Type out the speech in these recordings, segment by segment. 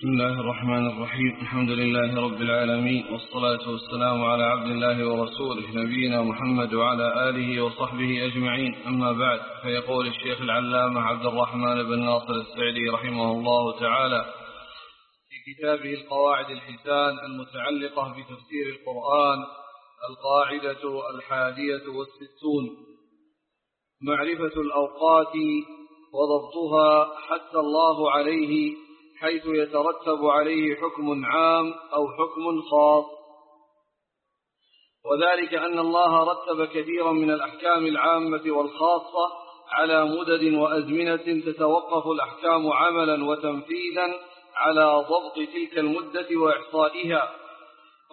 بسم الله الرحمن الرحيم. الحمد لله رب العالمين والصلاة والسلام على عبد الله ورسوله نبينا محمد وعلى آله وصحبه أجمعين. أما بعد فيقول الشيخ العلامة عبد الرحمن بن ناصر السعدي رحمه الله تعالى في كتابه القواعد الحسان المتعلقة بتفسير القرآن القاعدة الحادية والستون. معرفة الأوقات وضبطها حتى الله عليه حيث يترتب عليه حكم عام أو حكم خاص. وذلك أن الله رتب كثيرا من الأحكام العامة والخاصة على مدد وأزمنة تتوقف الأحكام عملا وتنفيذا على ضبط تلك المدة وإحصائها.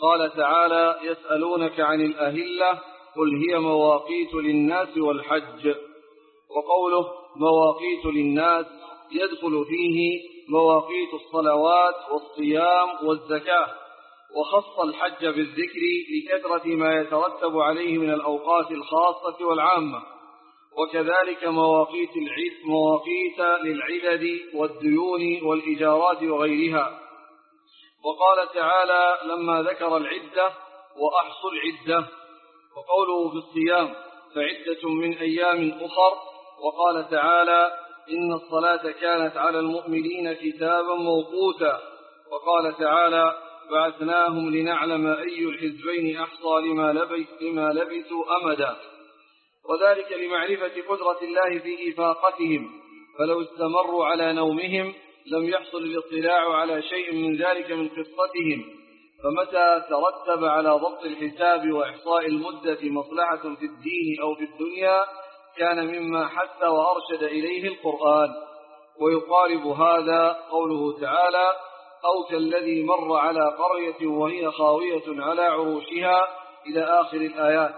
قال تعالى يسألونك عن الأهلة قل هي مواقيت للناس والحج. وقوله مواقيت للناس يدخل فيه مواقيت الصلوات والصيام والزكاة وخص الحج بالذكر لكثرة ما يترتب عليه من الأوقات الخاصة والعامة وكذلك مواقيت مواقيت للعدد والديون والإجارات وغيرها. وقال تعالى لما ذكر العدة وأحصوا العدة وقوله في الصيام فعدة من أيام أخر وقال تعالى إن الصلاة كانت على المؤمنين كتابا موقوتا. وقال تعالى بعثناهم لنعلم أي الحزبين أحصى لما, لبث لما لبثوا أمدا. وذلك لمعرفة قدرة الله في إفاقتهم فلو استمروا على نومهم لم يحصل الاطلاع على شيء من ذلك من قصتهم. فمتى ترتب على ضبط الحساب وإحصاء المدة مصلحة في الدين أو في الدنيا كان مما حث وأرشد إليه القرآن. ويقارب هذا قوله تعالى أو كالذي مر على قرية وهي خاوية على عروشها إلى آخر الآيات.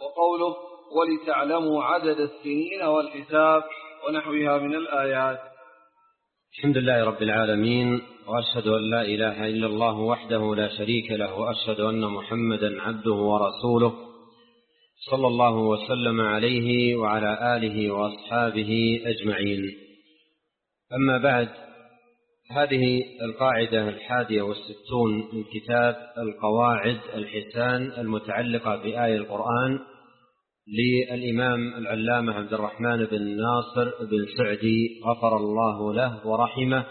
وقوله ولتعلموا عدد السنين والحساب ونحوها من الآيات. الحمد لله رب العالمين وأشهد أن لا إله إلا الله وحده لا شريك له وأشهد أن محمدا عبده ورسوله. صلى الله وسلم عليه وعلى آله وأصحابه أجمعين. أما بعد هذه القاعدة الحادية والستون من كتاب القواعد الحسان المتعلقة بآية القرآن للإمام العلامة عبد الرحمن بن ناصر بن سعدي غفر الله له ورحمه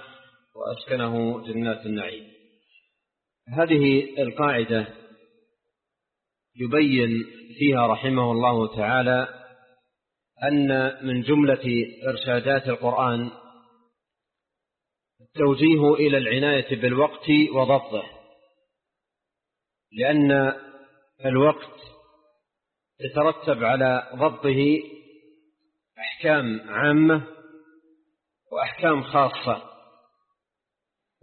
وأسكنه جنات النعيم. هذه القاعدة يبين فيها رحمه الله تعالى أن من جملة إرشادات القرآن التوجيه إلى العناية بالوقت وضبطه لأن الوقت تترتب على ضبطه أحكام عامة وأحكام خاصة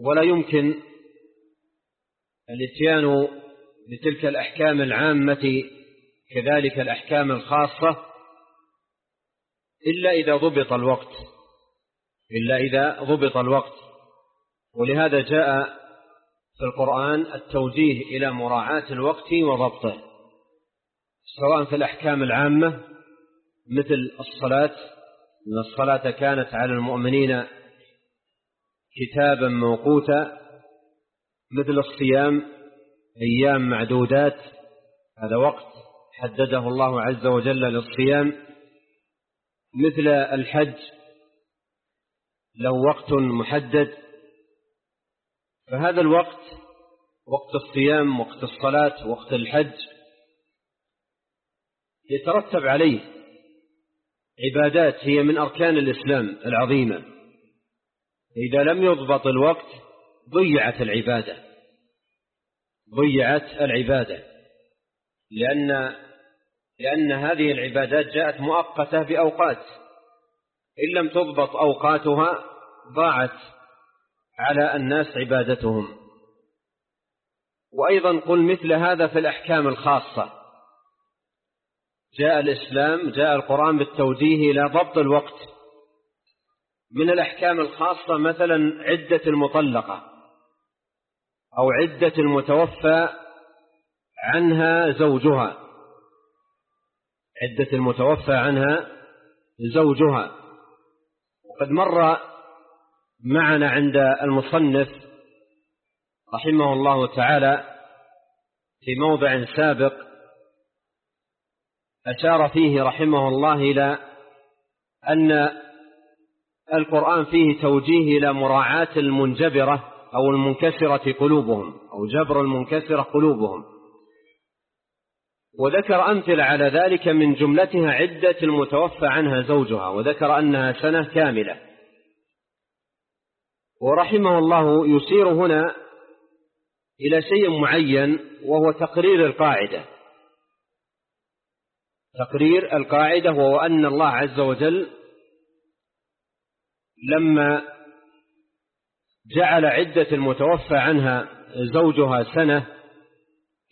ولا يمكن الاتيان بتلك الأحكام العامة كذلك الأحكام الخاصة إلا إذا ضبط الوقت إلا إذا ضبط الوقت. ولهذا جاء في القرآن التوجيه إلى مراعاة الوقت وضبطه سواء في الأحكام العامة مثل الصلاة أن الصلاة كانت على المؤمنين كتابا موقوتا مثل الصيام أيام معدودات هذا وقت حدده الله عز وجل للصيام. مثل الحج له وقت محدد فهذا الوقت وقت الصيام وقت الصلاة وقت الحج يترتب عليه عبادات هي من أركان الإسلام العظيمة. إذا لم يضبط الوقت ضيعت العبادة. ضيعت العبادة. لأن لأن هذه العبادات جاءت مؤقتة بأوقات. إن لم تضبط أوقاتها ضاعت على الناس عبادتهم. وأيضا قل مثل هذا في الأحكام الخاصة. جاء الإسلام جاء القرآن بالتوجيه إلى ضبط الوقت. من الأحكام الخاصة مثلا عدة المطلقة. أو عدة المتوفى عنها زوجها. عدة المتوفى عنها زوجها. وقد مر معنا عند المصنف رحمه الله تعالى في موضع سابق أشار فيه رحمه الله إلى أن القرآن فيه توجيه إلى مراعاة المنجبرة أو المنكسرة قلوبهم أو جبر المنكسرة قلوبهم. وذكر أمثلة على ذلك من جملتها عدة المتوفى عنها زوجها وذكر أنها سنة كاملة. ورحمه الله يشير هنا إلى شيء معين وهو تقرير القاعدة. تقرير القاعدة وهو أن الله عز وجل لما جعل عدة المتوفى عنها زوجها سنة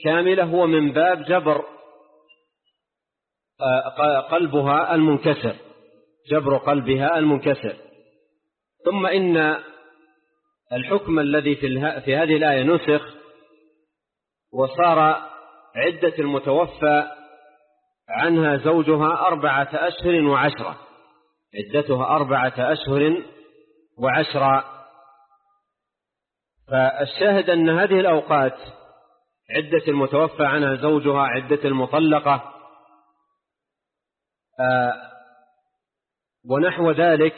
كاملة هو من باب جبر آه، قلبها المنكسر جبر قلبها المنكسر. ثم إن الحكم الذي في هذه الآية نسخ وصار عدة المتوفى عنها زوجها أربعة أشهر وعشرة. عدتها أربعة أشهر وعشرة فالشاهد أن هذه الأوقات عدة المتوفى عنها زوجها عدة المطلقة آه، ونحو ذلك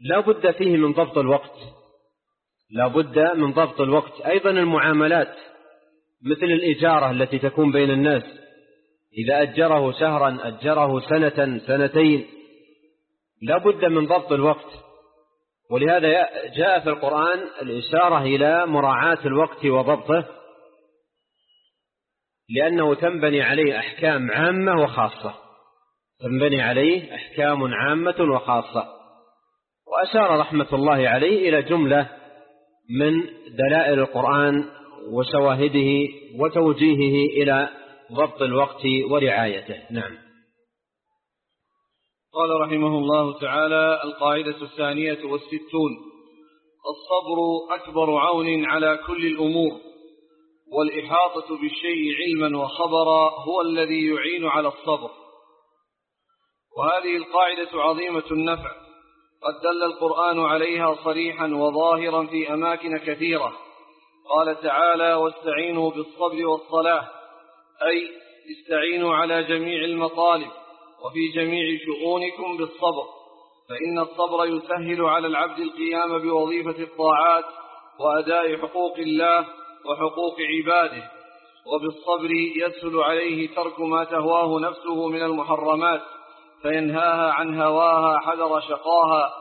لا بد فيه من ضبط الوقت. لا بد من ضبط الوقت. أيضا المعاملات مثل الإجارة التي تكون بين الناس. إذا أجره شهرا أجره سنة سنتين لا بد من ضبط الوقت. ولهذا جاء في القرآن الإشارة إلى مراعاة الوقت وضبطه لأنه تنبني عليه أحكام عامة وخاصة. تنبني عليه أحكام عامة وخاصة. وأشار رحمة الله عليه إلى جملة من دلائل القرآن وشواهده وتوجيهه إلى ضبط الوقت ورعايته. نعم. قال رحمه الله تعالى القاعدة الثانية والستون الصبر أكبر عون على كل الأمور والإحاطة بالشيء علما وخبرا هو الذي يعين على الصبر. وهذه القاعدة عظيمة النفع قد دل القرآن عليها صريحا وظاهرا في أماكن كثيرة. قال تعالى واستعينوا بالصبر والصلاة أي استعينوا على جميع المطالب. وفي جميع شؤونكم بالصبر فإن الصبر يسهل على العبد القيام بوظيفة الطاعات وأداء حقوق الله وحقوق عباده وبالصبر يسهل عليه ترك ما تهواه نفسه من المحرمات فينهاها عن هواها حذر شقاها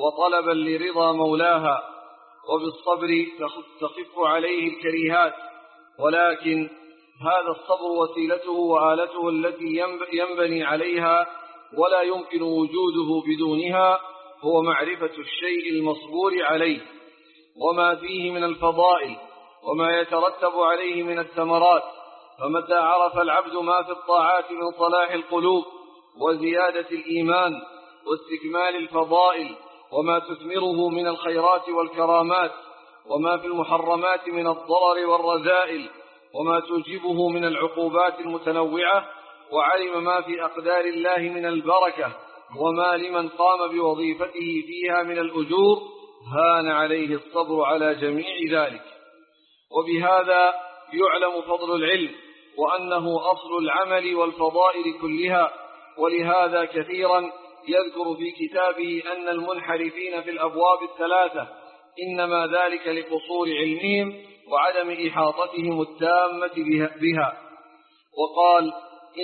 وطلبا لرضا مولاها وبالصبر تخف عليه الكريهات ولكن هذا الصبر وسيلته وآلته التي ينبني عليها ولا يمكن وجوده بدونها هو معرفة الشيء المصبور عليه وما فيه من الفضائل وما يترتب عليه من الثمرات فمتى عرف العبد ما في الطاعات من صلاح القلوب وزيادة الإيمان واستكمال الفضائل وما تثمره من الخيرات والكرامات وما في المحرمات من الضرر والرذائل وما توجبه من العقوبات المتنوعة وعلم ما في أقدار الله من البركة وما لمن قام بوظيفته فيها من الأجور هان عليه الصبر على جميع ذلك. وبهذا يعلم فضل العلم وأنه أصل العمل والفضائل كلها. ولهذا كثيرا يذكر في كتابه أن المنحرفين في الأبواب الثلاثة إنما ذلك لقصور علمهم وعدم إحاطتهم التامة بها وقال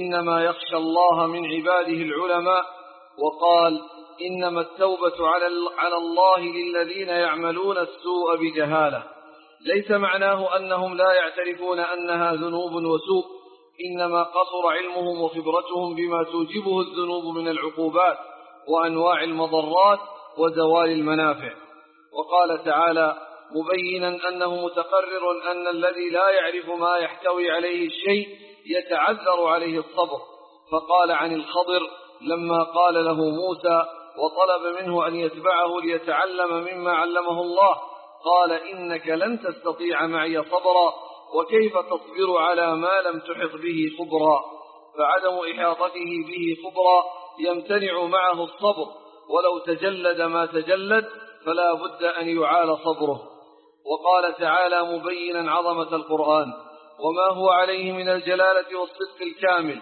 إنما يخشى الله من عباده العلماء. وقال إنما التوبة على الله للذين يعملون السوء بجهالة. ليس معناه أنهم لا يعترفون أنها ذنوب وسوء. إنما قصر علمهم وخبرتهم بما توجبه الذنوب من العقوبات وأنواع المضرات وزوال المنافع. وقال تعالى مبينا أنه متقرر أن الذي لا يعرف ما يحتوي عليه الشيء يتعذر عليه الصبر. فقال عن الخضر لما قال له موسى وطلب منه أن يتبعه ليتعلم مما علمه الله. قال إنك لن تستطيع معي صبرا وكيف تصبر على ما لم تحط به خبرا؟ فعدم إحاطته به خبرا يمتنع معه الصبر. ولو تجلد ما تجلد فلا بد أن يعال صبره. وقال تعالى مبينا عظمة القرآن وما هو عليه من الجلالة والصدق الكامل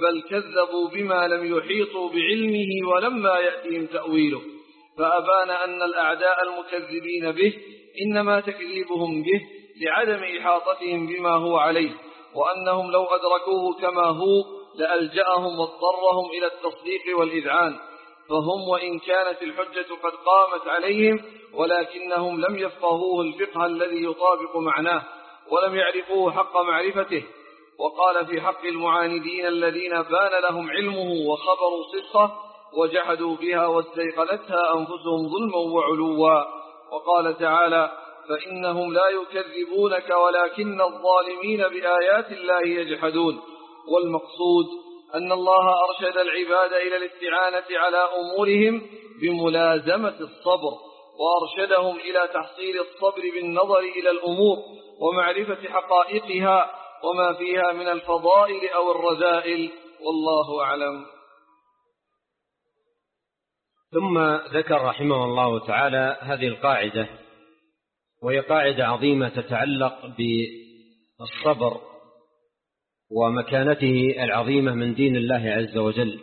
بل كذبوا بما لم يحيطوا بعلمه ولما يأتهم تأويله. فأبان أن الأعداء المكذبين به إنما تكذيبهم به لعدم إحاطتهم بما هو عليه وأنهم لو أدركوه كما هو لألجأهم واضطرهم إلى التصديق والإذعان. فهم وإن كانت الحجة قد قامت عليهم ولكنهم لم يفقهوه الفقه الذي يطابق معناه ولم يعرفوه حق معرفته. وقال في حق المعاندين الذين بان لهم علمه وخبروا صدقه وجحدوا بها واستيقنتها أنفسهم ظلما وعلوا. وقال تعالى فإنهم لا يكذبونك ولكن الظالمين بآيات الله يجحدون. والمقصود أن الله أرشد العباد إلى الاستعانة على أمورهم بملازمة الصبر وأرشدهم إلى تحصيل الصبر بالنظر إلى الأمور ومعرفة حقائقها وما فيها من الفضائل أو الرذائل. والله أعلم. ثم ذكر رحمه الله تعالى هذه القاعدة وهي قاعدة عظيمة تتعلق بالصبر. ومكانته العظيمة من دين الله عز وجل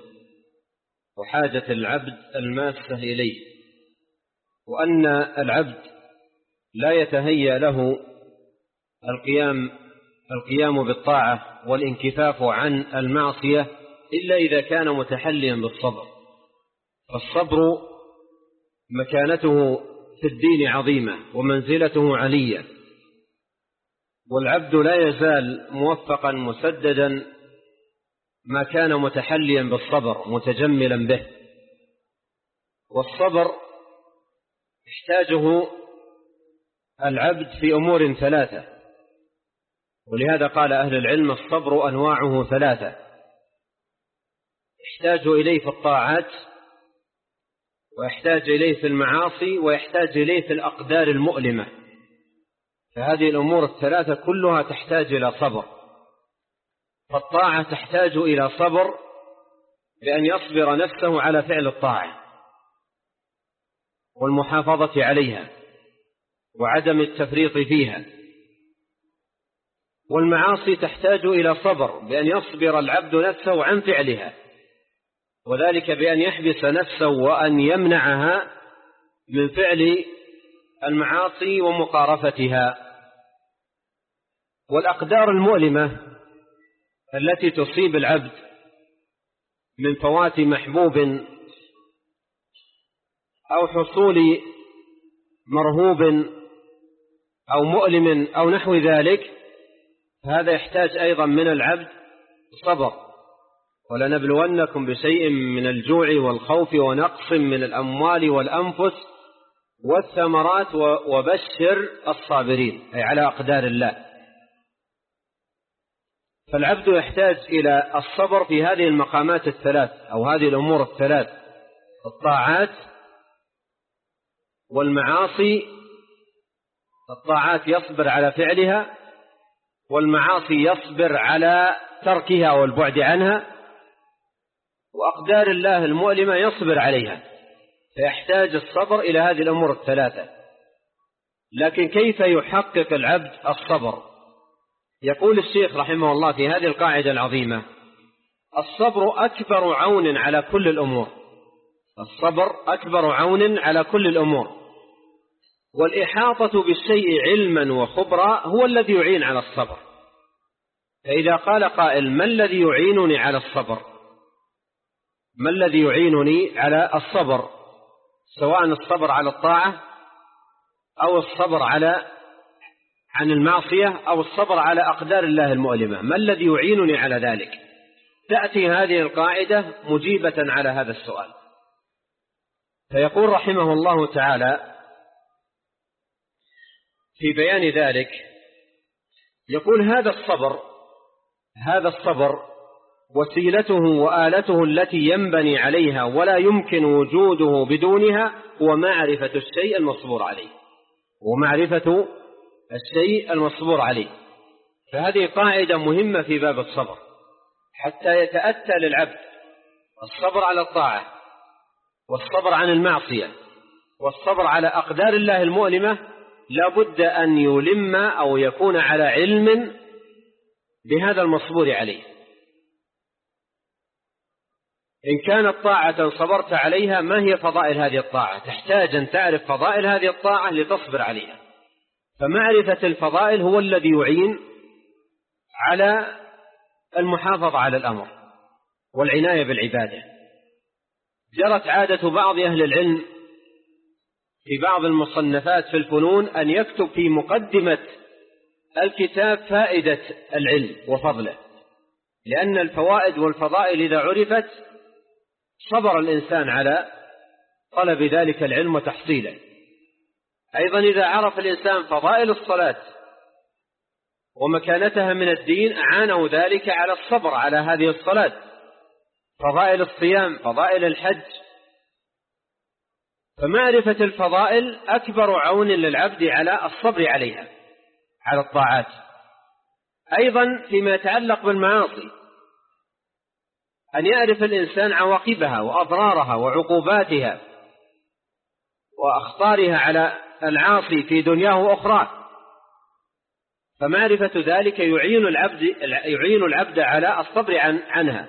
وحاجة العبد الماسة إليه وأن العبد لا يتهيأ له القيام القيام بالطاعة والانكفاف عن المعصية إلا إذا كان متحليا بالصبر. فالصبر مكانته في الدين عظيمة ومنزلته علية والعبد لا يزال موفقا مسددا ما كان متحليا بالصبر متجملا به. والصبر يحتاجه العبد في أمور ثلاثة. ولهذا قال أهل العلم الصبر أنواعه ثلاثة. يحتاج إليه في الطاعات ويحتاج إليه في المعاصي ويحتاج إليه في الأقدار المؤلمة. فهذه الأمور الثلاثة كلها تحتاج إلى صبر. فالطاعة تحتاج إلى صبر بأن يصبر نفسه على فعل الطاعة والمحافظة عليها وعدم التفريط فيها. والمعاصي تحتاج إلى صبر بأن يصبر العبد نفسه عن فعلها وذلك بأن يحبس نفسه وأن يمنعها من فعل المعاصي ومقارفتها. والأقدار المؤلمة التي تصيب العبد من فوات محبوب أو حصول مرهوب أو مؤلم أو نحو ذلك هذا يحتاج أيضا من العبد صبر. ولنبلونكم بشيء من الجوع والخوف ونقص من الأموال والأنفس والثمرات وبشر الصابرين أي على أقدار الله. فالعبد يحتاج إلى الصبر في هذه المقامات الثلاث أو هذه الأمور الثلاث الطاعات والمعاصي. الطاعات يصبر على فعلها والمعاصي يصبر على تركها والبعد عنها وأقدار الله المؤلمة يصبر عليها. فيحتاج الصبر إلى هذه الأمور الثلاثة. لكن كيف يحقق العبد الصبر؟ يقول الشيخ رحمه الله في هذه القاعدة العظيمة الصبر أكبر عون على كل الأمور. الصبر أكبر عون على كل الأمور. والإحاطة بالشيء علما وخبرا هو الذي يعين على الصبر. فإذا قال قائل ما الذي يعينني على الصبر؟ ما الذي يعينني على الصبر؟ سواء الصبر على الطاعة أو الصبر على عن المعصية أو الصبر على أقدار الله المؤلمة. ما الذي يعينني على ذلك؟ تأتي هذه القاعدة مجيبة على هذا السؤال. فيقول رحمه الله تعالى في بيان ذلك يقول هذا الصبر هذا الصبر وسيلته وآلته التي ينبني عليها ولا يمكن وجوده بدونها هو معرفة الشيء المصبور عليه. ومعرفة الشيء المصبور عليه. فهذه قاعدة مهمة في باب الصبر. حتى يتأتى للعبد الصبر على الطاعة والصبر عن المعصية والصبر على أقدار الله المؤلمة لا بد أن يلم أو يكون على علم بهذا المصبور عليه. إن كانت طاعة صبرت عليها ما هي فضائل هذه الطاعة؟ تحتاج أن تعرف فضائل هذه الطاعة لتصبر عليها. فمعرفة الفضائل هو الذي يعين على المحافظة على الأمر والعناية بالعبادة. جرت عادة بعض أهل العلم في بعض المصنفات في الفنون أن يكتب في مقدمة الكتاب فائدة العلم وفضله لأن الفوائد والفضائل إذا عرفت صبر الإنسان على طلب ذلك العلم وتحصيله. أيضا إذا عرف الإنسان فضائل الصلاة ومكانتها من الدين أعانه ذلك على الصبر على هذه الصلاة. فضائل الصيام فضائل الحج. فمعرفة الفضائل أكبر عون للعبد على الصبر عليها على الطاعات. أيضا فيما يتعلق بالمعاصي. أن يعرف الإنسان عواقبها وأضرارها وعقوباتها وأخطارها على العاصي في دنياه وأخراه فمعرفة ذلك يعين العبد يعين العبد على الصبر عن عنها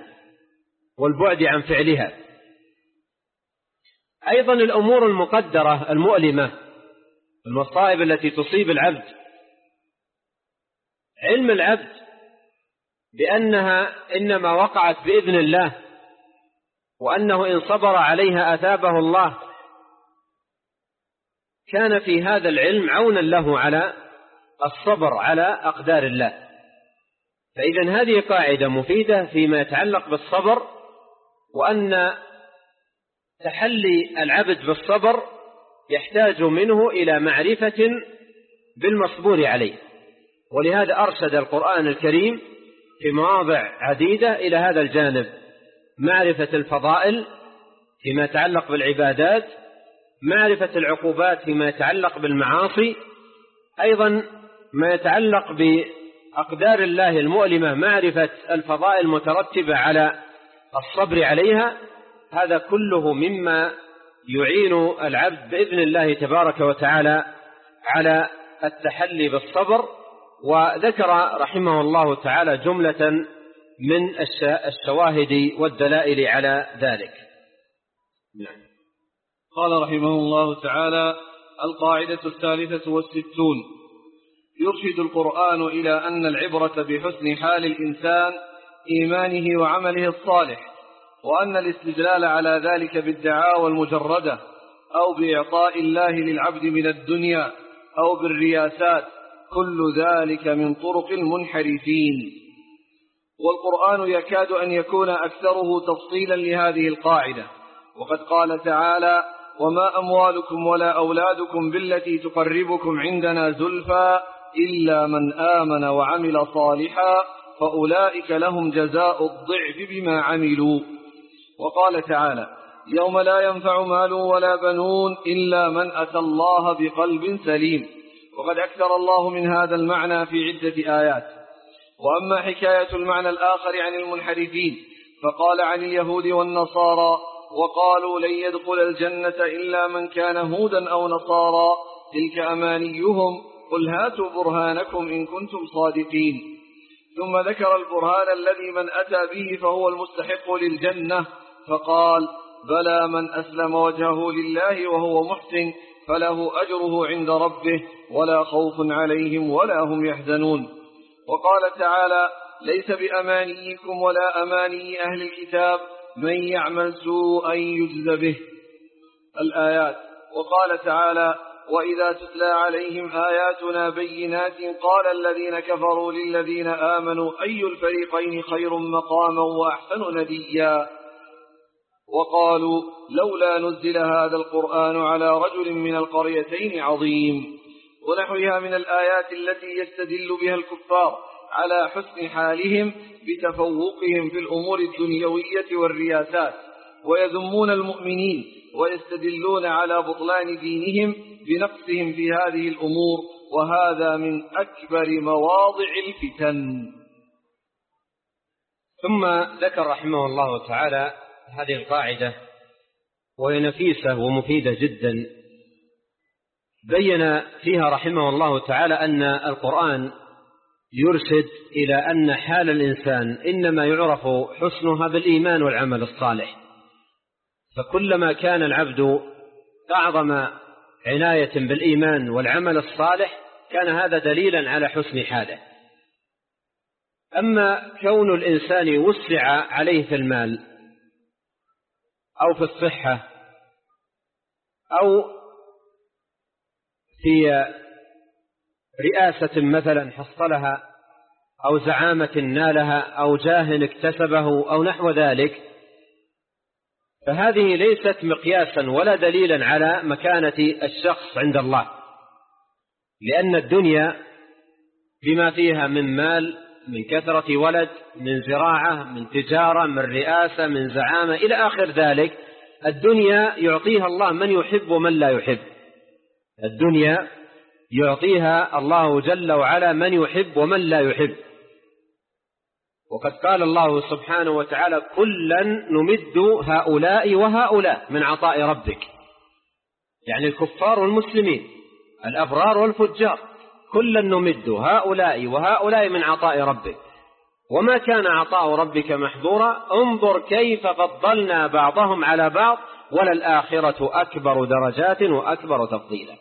والبعد عن فعلها. أيضا الأمور المقدرة المؤلمة المصائب التي تصيب العبد. علم العبد بأنها إنما وقعت بإذن الله وأنه إن صبر عليها أثابه الله. كان في هذا العلم عونا له على الصبر على أقدار الله. فإذا هذه قاعدة مفيدة فيما يتعلق بالصبر وأن تحلي العبد بالصبر يحتاج منه إلى معرفة بالمصبور عليه. ولهذا أرشد القرآن الكريم في مواضع عديدة إلى هذا الجانب. معرفة الفضائل فيما يتعلق بالعبادات معرفة العقوبات فيما يتعلق بالمعاصي أيضا ما يتعلق بأقدار الله المؤلمة معرفة الفضائل المترتبة على الصبر عليها. هذا كله مما يعين العبد بإذن الله تبارك وتعالى على التحلي بالصبر. وذكر رحمه الله تعالى جملة من الشواهد والدلائل على ذلك. نعم. قال رحمه الله تعالى القاعدة الثالثة والستون يرشد القرآن إلى أن العبرة بحسن حال الإنسان إيمانه وعمله الصالح وأن الاستدلال على ذلك بالدعاوى المجردة أو بإعطاء الله للعبد من الدنيا أو بالرياسات كل ذلك من طرق المنحرفين. والقرآن يكاد أن يكون أكثره تفصيلا لهذه القاعدة. وقد قال تعالى وما أموالكم ولا أولادكم بالتي تقربكم عندنا زلفى إلا من آمن وعمل صالحا فأولئك لهم جزاء الضعف بما عملوا. وقال تعالى يوم لا ينفع مال ولا بنون إلا من أتى الله بقلب سليم. وقد أكثر الله من هذا المعنى في عدة آيات. وأما حكاية المعنى الآخر عن المنحرفين فقال عن اليهود والنصارى وقالوا لن يدخل الجنة إلا من كان هودا أو نصارى. تلك أمانيهم قل هاتوا برهانكم إن كنتم صادقين. ثم ذكر البرهان الذي من أتى به فهو المستحق للجنة فقال بلى من أسلم وجهه لله وهو محسن فله أجره عند ربه ولا خوف عليهم ولا هم يحزنون. وقال تعالى ليس بأمانيكم ولا أماني أهل الكتاب من يعمل سوءا يجز به. الآيات. وقال تعالى وإذا تتلى عليهم آياتنا بينات قال الذين كفروا للذين آمنوا أي الفريقين خير مقاما وأحسن نديا؟ وقالوا لولا نزل هذا القرآن على رجل من القريتين عظيم. ونحوها من الآيات التي يستدل بها الكفار على حسن حالهم بتفوقهم في الأمور الدنيوية والرياسات. ويذمون المؤمنين ويستدلون على بطلان دينهم بنقصهم في هذه الأمور وهذا من أكبر مواضع الفتن. ثم ذكر رحمه الله تعالى هذه القاعدة وهي نفيسة ومفيدة جدا. بين فيها رحمه الله تعالى أن القرآن يرشد إلى أن حال الإنسان إنما يعرف حسنها بالإيمان والعمل الصالح. فكلما كان العبد أعظم عناية بالإيمان والعمل الصالح كان هذا دليلا على حسن حاله. أما كون الإنسان وسع عليه في المال أو في الصحة أو في رئاسة مثلا حصلها أو زعامة نالها أو جاه اكتسبه أو نحو ذلك فهذه ليست مقياسا ولا دليلا على مكانة الشخص عند الله لأن الدنيا بما فيها من مال من كثرة ولد من زراعة من تجارة من رئاسة من زعامة إلى آخر ذلك الدنيا يعطيها الله من يحب ومن لا يحب. الدنيا يعطيها الله جل وعلا من يحب ومن لا يحب. وقد قال الله سبحانه وتعالى كلا نمد هؤلاء وهؤلاء من عطاء ربك. يعني الكفار والمسلمين الأبرار والفجار. كلا نمد هؤلاء وهؤلاء من عطاء ربك. وما كان عطاء ربك محظورا انظر كيف فضلنا بعضهم على بعض وللآخرة أكبر درجات وأكبر تفضيلا.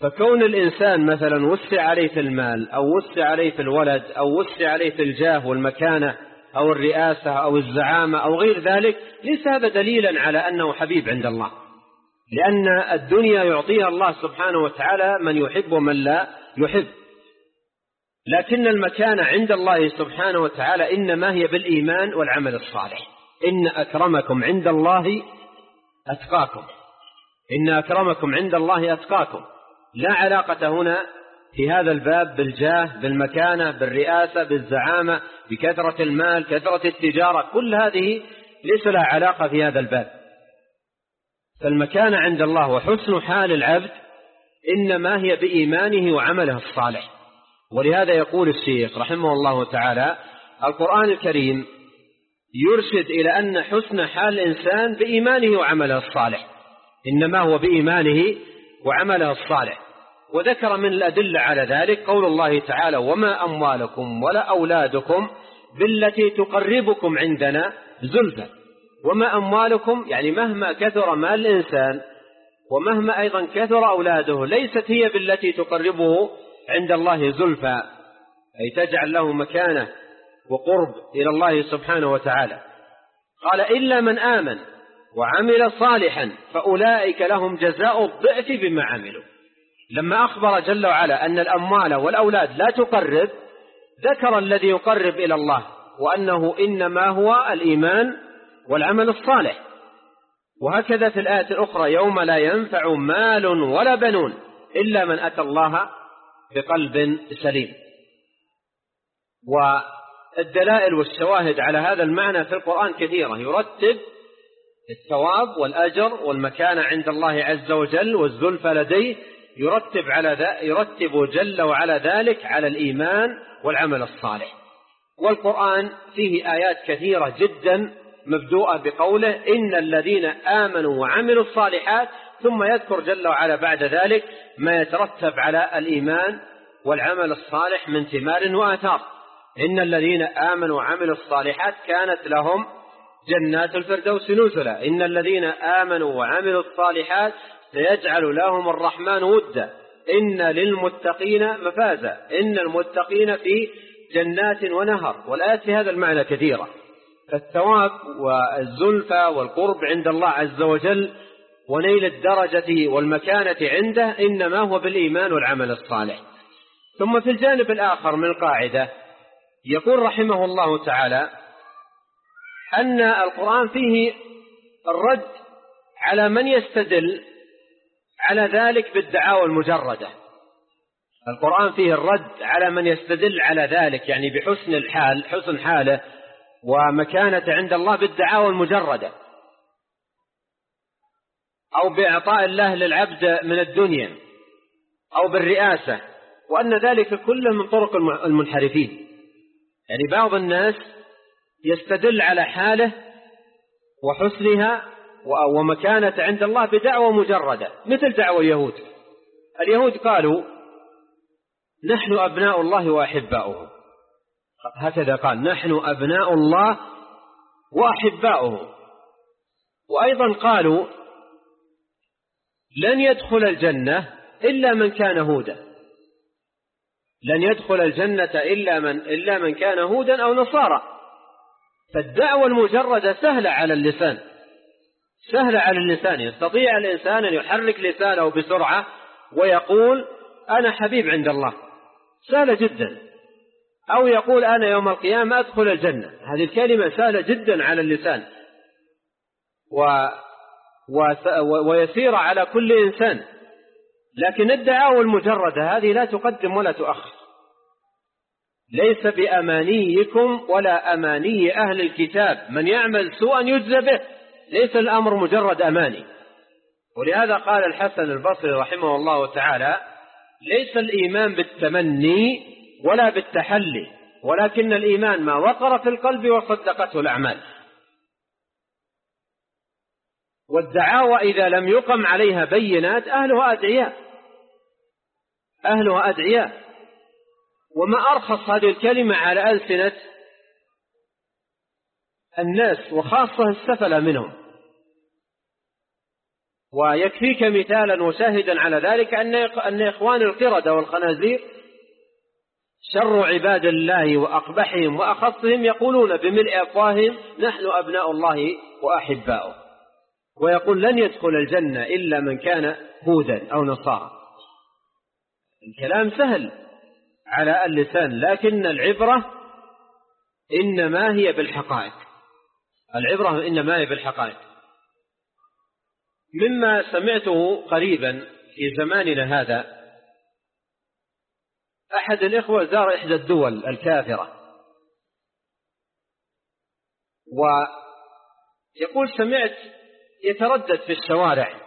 فكون الإنسان مثلا وسع عليه في المال أو وسع عليه في الولد أو وسع عليه في الجاه والمكانة أو الرئاسة أو الزعامة أو غير ذلك ليس هذا دليلا على أنه حبيب عند الله. لأن الدنيا يعطيها الله سبحانه وتعالى من يحب ومن لا يحب. لكن المكانة عند الله سبحانه وتعالى إنما هي بالإيمان والعمل الصالح. إن أكرمكم عند الله أتقاكم. إن أكرمكم عند الله أتقاكم. لا علاقة هنا في هذا الباب بالجاه بالمكانة بالرئاسة بالزعامة بكثرة المال كثرة التجارة. كل هذه ليس لها علاقة في هذا الباب. فالمكانة عند الله وحسن حال العبد إنما هي بإيمانه وعمله الصالح. ولهذا يقول الشيخ رحمه الله تعالى القرآن الكريم يرشد إلى أن حسن حال الإنسان بإيمانه وعمله الصالح. إنما هو بإيمانه وعمله الصالح. وذكر من الأدلة على ذلك قول الله تعالى وما أموالكم ولا أولادكم بالتي تقربكم عندنا زلفى وما أموالكم يعني مهما كثر مال الإنسان ومهما أيضا كثر أولاده ليست هي بالتي تقربه عند الله زلفى أي تجعل له مكانة وقرب إلى الله سبحانه وتعالى. قال إلا من آمن وعمل صالحا فأولئك لهم جزاء الضعف بما عملوا. لما أخبر جل وعلا أن الأموال والأولاد لا تقرب ذكر الذي يقرب إلى الله وأنه إنما هو الإيمان والعمل الصالح. وهكذا في الآية الأخرى يوم لا ينفع مال ولا بنون إلا من أتى الله بقلب سليم. والدلائل والشواهد على هذا المعنى في القرآن كثيرة. يرتب الثواب والأجر والمكانة عند الله عز وجل والزلفى لديه. يرتب على ذا يرتب جل وعلا ذلك على الإيمان والعمل الصالح. والقرآن فيه آيات كثيرة جدا مبدوءة بقوله إن الذين آمنوا وعملوا الصالحات ثم يذكر جل وعلا بعد ذلك ما يترتب على الإيمان والعمل الصالح من ثمار وآثار. إن الذين آمنوا وعملوا الصالحات كانت لهم جنات الفردوس نزلا. إن الذين آمنوا وعملوا الصالحات سيجعل لهم الرحمن ودا. إن للمتقين مفازا. إن المتقين في جنات ونهر. والآيات في هذا المعنى كثيرة فالثواب والزلفى والقرب عند الله عز وجل ونيل الدرجة والمكانة عنده إنما هو بالإيمان والعمل الصالح. ثم في الجانب الآخر من القاعدة يقول رحمه الله تعالى أن القرآن فيه الرد على من يستدل على ذلك بالدعاوى المجردة. القرآن فيه الرد على من يستدل على ذلك يعني بحسن الحال حسن حاله ومكانة عند الله بالدعاوى المجردة أو بإعطاء الله للعبد من الدنيا أو بالرئاسة وأن ذلك كله من طرق المنحرفين. يعني بعض الناس يستدل على حاله وحسنها ومكانة عند الله بدعوة مجردة مثل دعوة اليهود. اليهود قالوا نحن أبناء الله وأحباؤه. هكذا قال نحن أبناء الله وأحباؤه. وأيضا قالوا لن يدخل الجنة إلا من كان هودا. لن يدخل الجنة إلا من, إلا من كان هودا أو نصارى. فالدعوة المجردة سهلة على اللسان. سهلة على اللسان. يستطيع الإنسان أن يحرك لسانه بسرعة ويقول أنا حبيب عند الله. سهلة جدا. أو يقول أنا يوم القيامة أدخل الجنة. هذه الكلمة سهلة جدا على اللسان. و ويسير على كل إنسان. لكن الدعاوى المجردة هذه لا تقدم ولا تؤخر. ليس بأمانيكم ولا أماني أهل الكتاب. من يعمل سوءا يجزى به. ليس الأمر مجرد أماني. ولهذا قال الحسن البصري رحمه الله تعالى ليس الإيمان بالتمني ولا بالتحلي ولكن الإيمان ما وقر في القلب وصدقته الأعمال. والدعاوى إذا لم يقم عليها بينات أهلها أدعياء أهلها أدعياء. وما أرخص هذه الكلمة على ألسنة الناس وخاصة السفلة منهم. ويكفيك مثالا وشاهدا على ذلك أن إخوان القردة والخنازير شر عباد الله وأقبحهم وأخصهم يقولون بملء أفواههم نحن أبناء الله وأحباؤه. ويقول لن يدخل الجنة إلا من كان هودا أو نصارى. الكلام سهل على اللسان لكن العبرة إنما هي بالحقائق. العبرة إنما هي بالحقائق. مما سمعته قريبا في زماننا هذا أحد الإخوة زار إحدى الدول الكافرة. ويقول سمعت يتردد في الشوارع.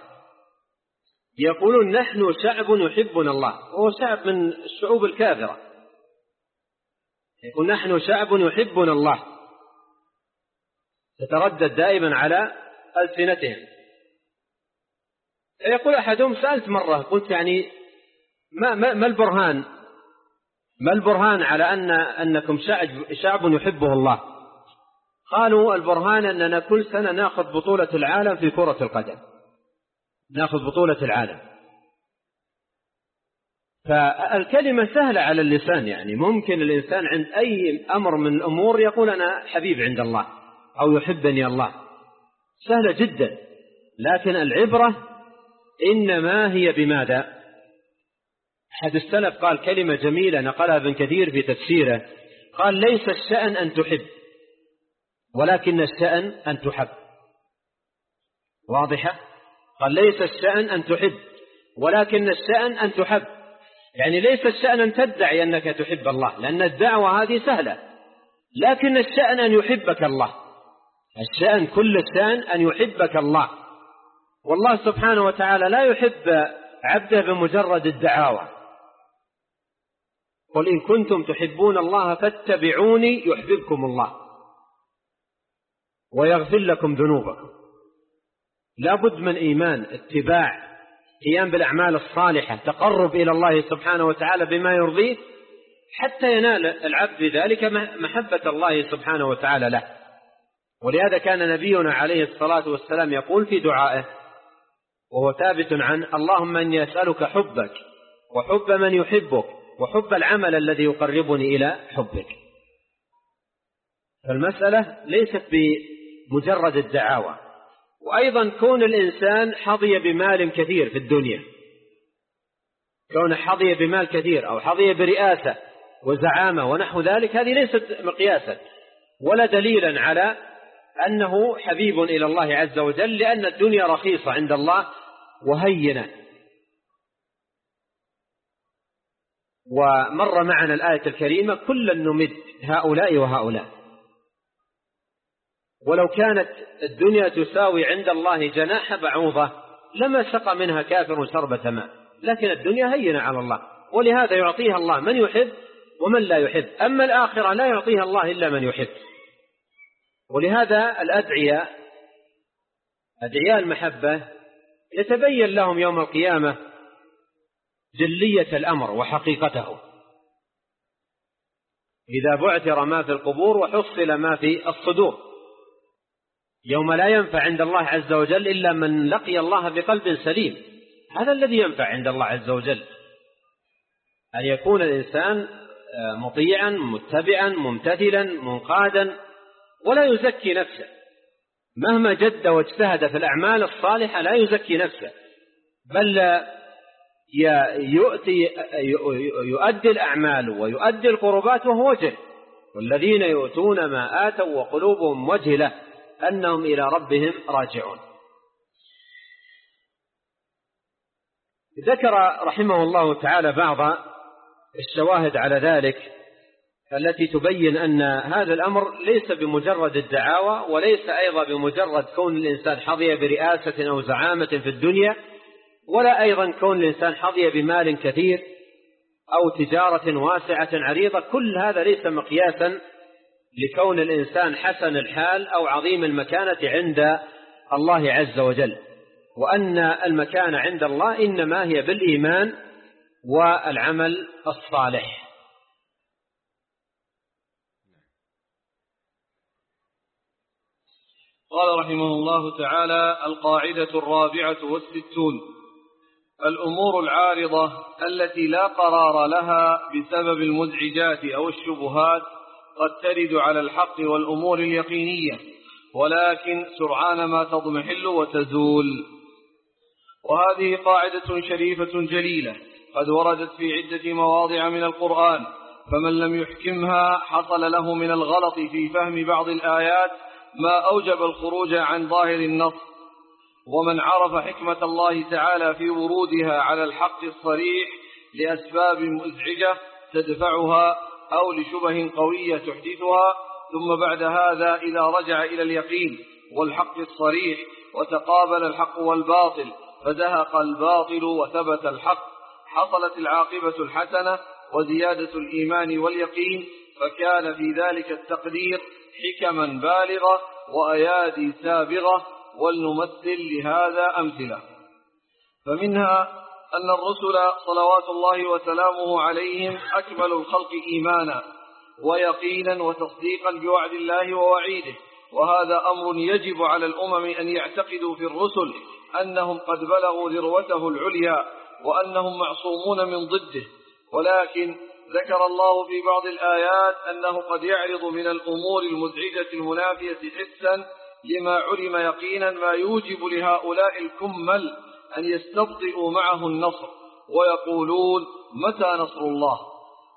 يقولون نحن شعب يحبنا الله. وهو شعب من الشعوب الكافرة. يقول نحن شعب يحبنا الله. تتردد دائما على ألسنتهم. يقول أحدهم سألت مرة قلت يعني ما, ما, ما البرهان؟ ما البرهان على أن أنكم شعب, يحبه الله؟ قالوا البرهان أننا كل سنة نأخذ بطولة العالم في كرة القدم. نأخذ بطولة العالم. فالكلمة سهلة على اللسان يعني. ممكن الإنسان عند أي أمر من الأمور يقول أنا حبيب عند الله أو يحبني الله. سهلة جدا. لكن العبرة إنما هي بماذا؟ أحد السلف قال كلمة جميلة نقلها ابن كثير في تفسيره. قال ليس الشأن أن تحب ولكن الشأن أن تحب. واضحة؟ قال ليس الشأن أن تحب ولكن الشأن أن تحب. يعني ليس الشأن أن تدعي أنك تحب الله لأن الدعوة هذه سهلة. لكن الشأن أن يحبك الله. الشأن كل الشأن أن يحبك الله. والله سبحانه وتعالى لا يحب عبده بمجرد الدعاوى. قل إن كنتم تحبون الله فاتبعوني يحببكم الله ويغفر لكم ذنوبكم. لا بد من إيمان اتباع قيام بالأعمال الصالحة تقرب إلى الله سبحانه وتعالى بما يرضيه حتى ينال العبد ذلك محبة الله سبحانه وتعالى له. ولهذا كان نبينا عليه الصلاة والسلام يقول في دعائه وهو ثابت عن اللهم أني أسألك حبك وحب من يحبك وحب العمل الذي يقربني إلى حبك. فالمسألة ليست بمجرد الدعاوى وأيضا كون الإنسان حظي بمال كثير في الدنيا. كون حظي بمال كثير أو حظي برئاسة وزعامة ونحو ذلك هذه ليست مقياسا ولا دليلا على أنه حبيب إلى الله عز وجل لأن الدنيا رخيصة عند الله وهينة. ومر معنا الآية الكريمة كلا نمد هؤلاء وهؤلاء. ولو كانت الدنيا تساوي عند الله جناح بعوضة لما سقى منها كافر شربة ماء. لكن الدنيا هينة على الله. ولهذا يعطيها الله من يحب ومن لا يحب. أما الآخرة لا يعطيها الله إلا من يحب. ولهذا الأدعية أدعياء المحبة يتبين لهم يوم القيامة جلية الأمر وحقيقته. إذا بعثر ما في القبور وحصل ما في الصدور. يوم لا ينفع عند الله عز وجل إلا من لقي الله بقلب سليم. هذا الذي ينفع عند الله عز وجل. أن يكون الإنسان آه، مطيعا متبعا ممتثلا منقادا ولا يزكي نفسه. مهما جد واجتهد في الأعمال الصالحة لا يزكي نفسه. بل يؤتي يؤدي الأعمال ويؤدي القربات وهو وجه. والذين يؤتون ما آتوا وقلوبهم وجلة أنهم إلى ربهم راجعون. ذكر رحمه الله تعالى بعض الشواهد على ذلك التي تبين أن هذا الأمر ليس بمجرد الدعاوى وليس أيضا بمجرد كون الإنسان حظي برئاسة أو زعامة في الدنيا. ولا أيضا كون الإنسان حظي بمال كثير أو تجارة واسعة عريضة كل هذا ليس مقياسا لكون الإنسان حسن الحال أو عظيم المكانة عند الله عز وجل. وأن المكانة عند الله إنما هي بالإيمان والعمل الصالح. قال رحمه الله تعالى القاعدة الرابعة والستون. الأمور العارضة التي لا قرار لها بسبب المزعجات أو الشبهات قد ترد على الحق والأمور اليقينية ولكن سرعان ما تضمحل وتزول. وهذه قاعدة شريفة جليلة قد وردت في عدة مواضع من القرآن فمن لم يحكمها حصل له من الغلط في فهم بعض الآيات ما أوجب الخروج عن ظاهر النص ومن عرف حكمة الله تعالى في ورودها على الحق الصريح لأسباب مزعجة تدفعها أو لشبه قوية تحدثها ثم بعد هذا إذا رجع إلى اليقين والحق الصريح وتقابل الحق والباطل فزهق الباطل وثبت الحق حصلت العاقبة الحسنة وزيادة الإيمان واليقين فكان في ذلك التقدير حكما بالغة وأيادي سابغة ولنمثل لهذا أمثلة. فمنها أن الرسل صلوات الله وسلامه عليهم أكمل الخلق إيمانا ويقينا وتصديقا بوعد الله ووعيده. وهذا أمر يجب على الأمم أن يعتقدوا في الرسل أنهم قد بلغوا ذروته العليا وأنهم معصومون من ضده. ولكن ذكر الله في بعض الآيات أنه قد يعرض من الأمور المزعجة المنافية حسا لما علم يقينا ما يوجب لهؤلاء الكمل أن يستبطئوا معه النصر ويقولون متى نصر الله؟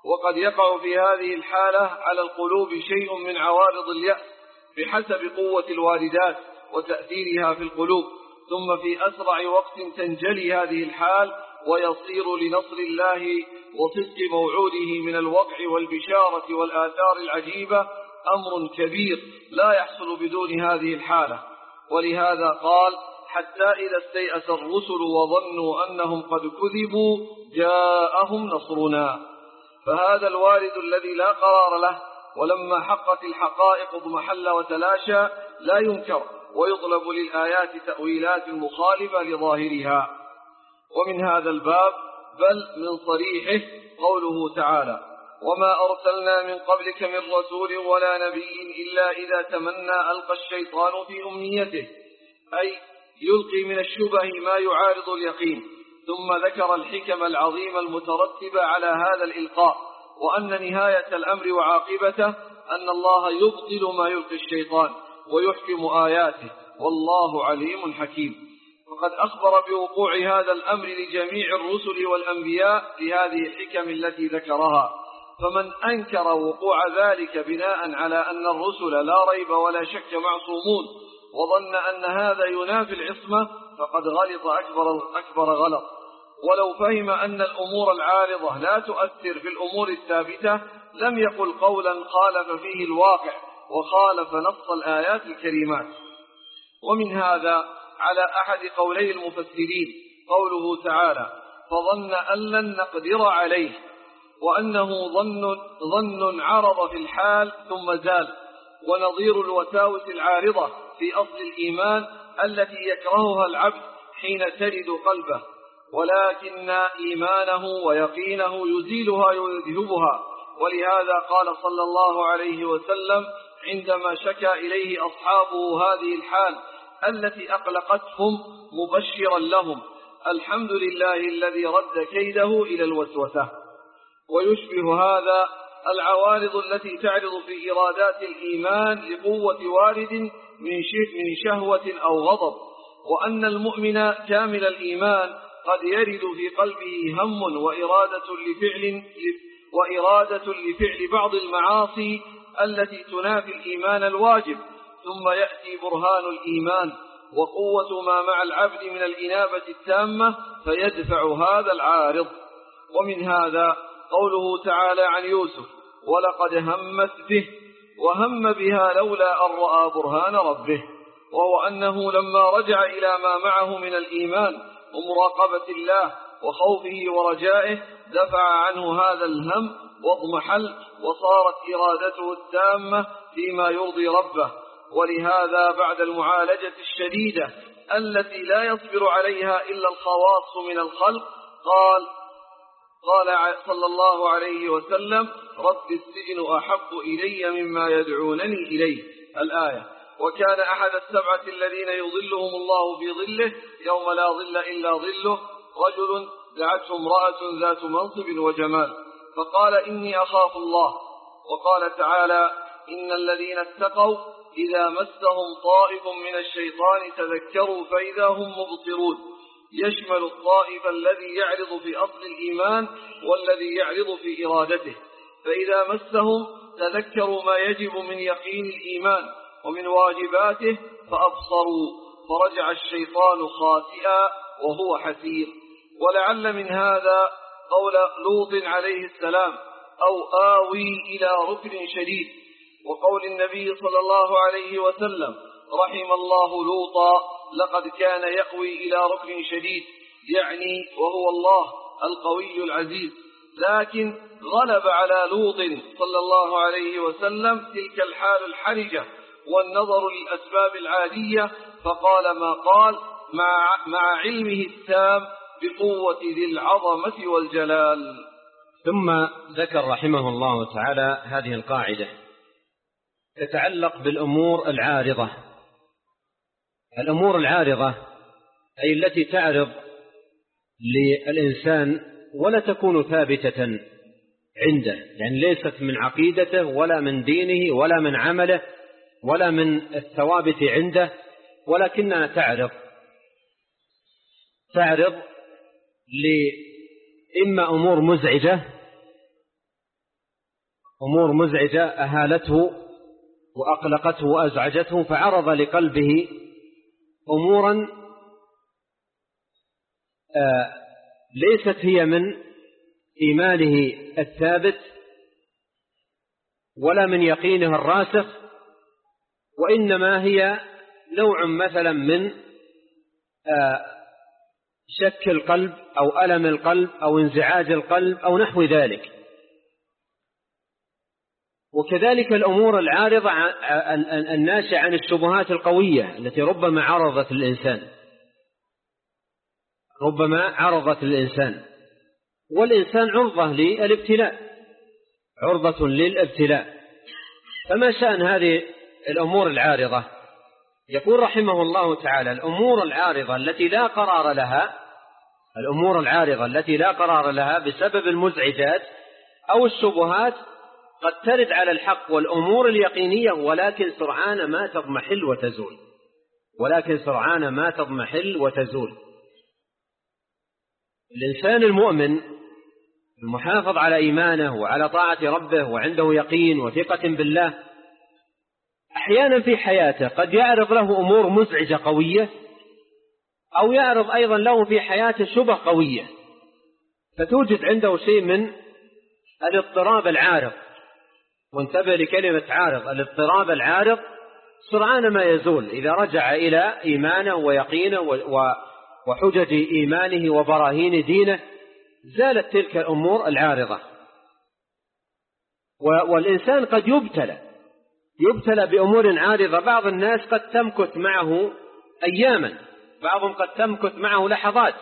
وقد يقع في هذه الحالة على القلوب شيء من عوارض اليأس بحسب قوة الواردات وتأثيرها في القلوب ثم في أسرع وقت تنجلي هذه الحال ويصير لنصر الله وصدق موعوده من الوقع والبشارة والآثار العجيبة أمر كبير لا يحصل بدون هذه الحالة. ولهذا قال حتى إذا استيأس الرسل وظنوا أنهم قد كذبوا جاءهم نصرنا. فهذا الوارد الذي لا قرار له ولما حقت الحقائق اضمحل وتلاشى لا ينكر ويطلب للآيات تأويلات مخالفة لظاهرها. ومن هذا الباب بل من صريحه قوله تعالى وما أرسلنا من قبلك من رسول ولا نبي إلا إذا تمنى ألقى الشيطان في أمنيته. أي يلقي من الشبه ما يعارض اليقين. ثم ذكر الحكم العظيمة المترتبة على هذا الإلقاء. وأن نهاية الأمر وعاقبته أن الله يبطل ما يلقي الشيطان ويحكم آياته. والله عليم حكيم. وقد أخبر بوقوع هذا الأمر لجميع الرسل والأنبياء في هذه الحكم التي ذكرها. فمن أنكر وقوع ذلك بناء على أن الرسل لا ريب ولا شك معصومون وظن أن هذا ينافي العصمة فقد غلط أكبر, أكبر غلط. ولو فهم أن الأمور العارضة لا تؤثر في الأمور الثابتة لم يقل قولا خالف فيه الواقع وخالف نص الآيات الكريمات. ومن هذا على أحد قولي المفسرين قوله تعالى فظن أن لن نقدر عليه وأنه ظن, ظن عرض في الحال ثم زال. ونظير الوساوس العارضة في أصل الإيمان التي يكرهها العبد حين ترد قلبه. ولكن إيمانه ويقينه يزيلها ويذهبها ولهذا قال صلى الله عليه وسلم عندما شكى إليه أصحابه هذه الحال التي أقلقتهم مبشرا لهم الحمد لله الذي رد كيده إلى الوسوسة. ويشبه هذا العوارض التي تعرض في إرادات الإيمان لقوة وارد من شهوة أو غضب. وأن المؤمن كامل الإيمان قد يرد في قلبه هم وإرادة لفعل وإرادة لفعل بعض المعاصي التي تنافي الإيمان الواجب. ثم يأتي برهان الإيمان وقوة ما مع العبد من الإنابة التامة فيدفع هذا العارض. ومن هذا قوله تعالى عن يوسف ولقد همت به وهم بها لولا أن رأى برهان ربه وهو أنه لما رجع إلى ما معه من الإيمان ومراقبة الله وخوفه ورجائه دفع عنه هذا الهم واضمحل وصارت إرادته التامة فيما يرضي ربه. ولهذا بعد المعالجة الشديدة التي لا يصبر عليها إلا الخواص من الخلق قال قال صلى الله عليه وسلم رب السجن أحب إلي مما يدعونني إليه. الآية. وكان أحد السبعة الذين يظلهم الله في ظله يوم لا ظل إلا ظله رجل دعته امرأة ذات منصب وجمال. فقال إني أخاف الله. وقال تعالى إن الذين اتقوا إذا مسهم طائف من الشيطان تذكروا فإذا هم مبصرون. يشمل الطائف الذي يعرض في أصل الإيمان والذي يعرض في إرادته. فإذا مسهم تذكروا ما يجب من يقين الإيمان ومن واجباته فأبصروا. فرجع الشيطان خاسئا وهو حسير. ولعل من هذا قول لوط عليه السلام أو آوي إلى ركن شديد. وقول النبي صلى الله عليه وسلم رحم الله لوطا لقد كان يأوي إلى ركن شديد يعني وهو الله القوي العزيز لكن غلب على لوط صلى الله عليه وسلم تلك الحال الحرجة والنظر للأسباب العادية فقال ما قال؟ مع, مع علمه التام بقوة ذي العظمة والجلال. ثم ذكر رحمه الله تعالى هذه القاعدة. تتعلق بالأمور العارضة. الأمور العارضة أي التي تعرض للإنسان ولا تكون ثابتة عنده يعني ليست من عقيدته ولا من دينه ولا من عمله ولا من الثوابت عنده ولكنها تعرض. تعرض لإما أمور مزعجة أمور مزعجة أهالته وأقلقته وأزعجته فعرض لقلبه أمورا آه ليست هي من إيمانه الثابت ولا من يقينه الراسخ وإنما هي نوع مثلا من آه شك القلب أو ألم القلب أو انزعاج القلب أو نحو ذلك. وكذلك الأمور العارضة الناشئة عن الشبهات القوية التي ربما عرضت الإنسان ربما عرضت الإنسان والإنسان عرضة للابتلاء. عرضة للابتلاء. فما شأن هذه الأمور العارضة؟ يقول رحمه الله تعالى الأمور العارضة التي لا قرار لها الأمور العارضة التي لا قرار لها بسبب المزعجات أو الشبهات قد ترد على الحق والأمور اليقينية ولكن سرعان ما تضمحل وتزول. ولكن سرعان ما تضمحل وتزول. الإنسان المؤمن المحافظ على إيمانه وعلى طاعة ربه وعنده يقين وثقة بالله أحيانا في حياته قد يعرض له أمور مزعجة قوية أو يعرض أيضا له في حياته شبه قوية. فتوجد عنده شيء من الاضطراب العارض. وانتبه لكلمة عارض الاضطراب العارض سرعان ما يزول إذا رجع إلى إيمانه ويقينه وحجج إيمانه وبراهين دينه زالت تلك الأمور العارضة. والإنسان قد يبتلى يبتلى بأمور عارضة. بعض الناس قد تمكث معه أياما بعضهم قد تمكث معه لحظات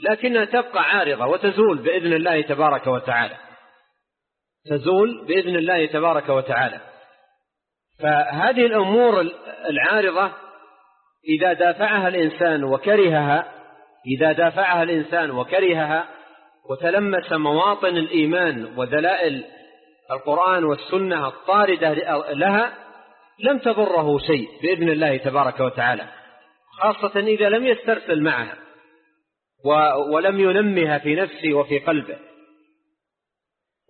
لكنها تبقى عارضة وتزول بإذن الله تبارك وتعالى. تزول بإذن الله تبارك وتعالى. فهذه الأمور العارضة إذا دافعها الإنسان وكرهها إذا دافعها الإنسان وكرهها وتلمس مواطن الإيمان ودلائل القرآن والسنة الطاردة لها لم تضره شيء بإذن الله تبارك وتعالى. خاصة إذا لم يسترسل معها ولم ينمها في نفسه وفي قلبه.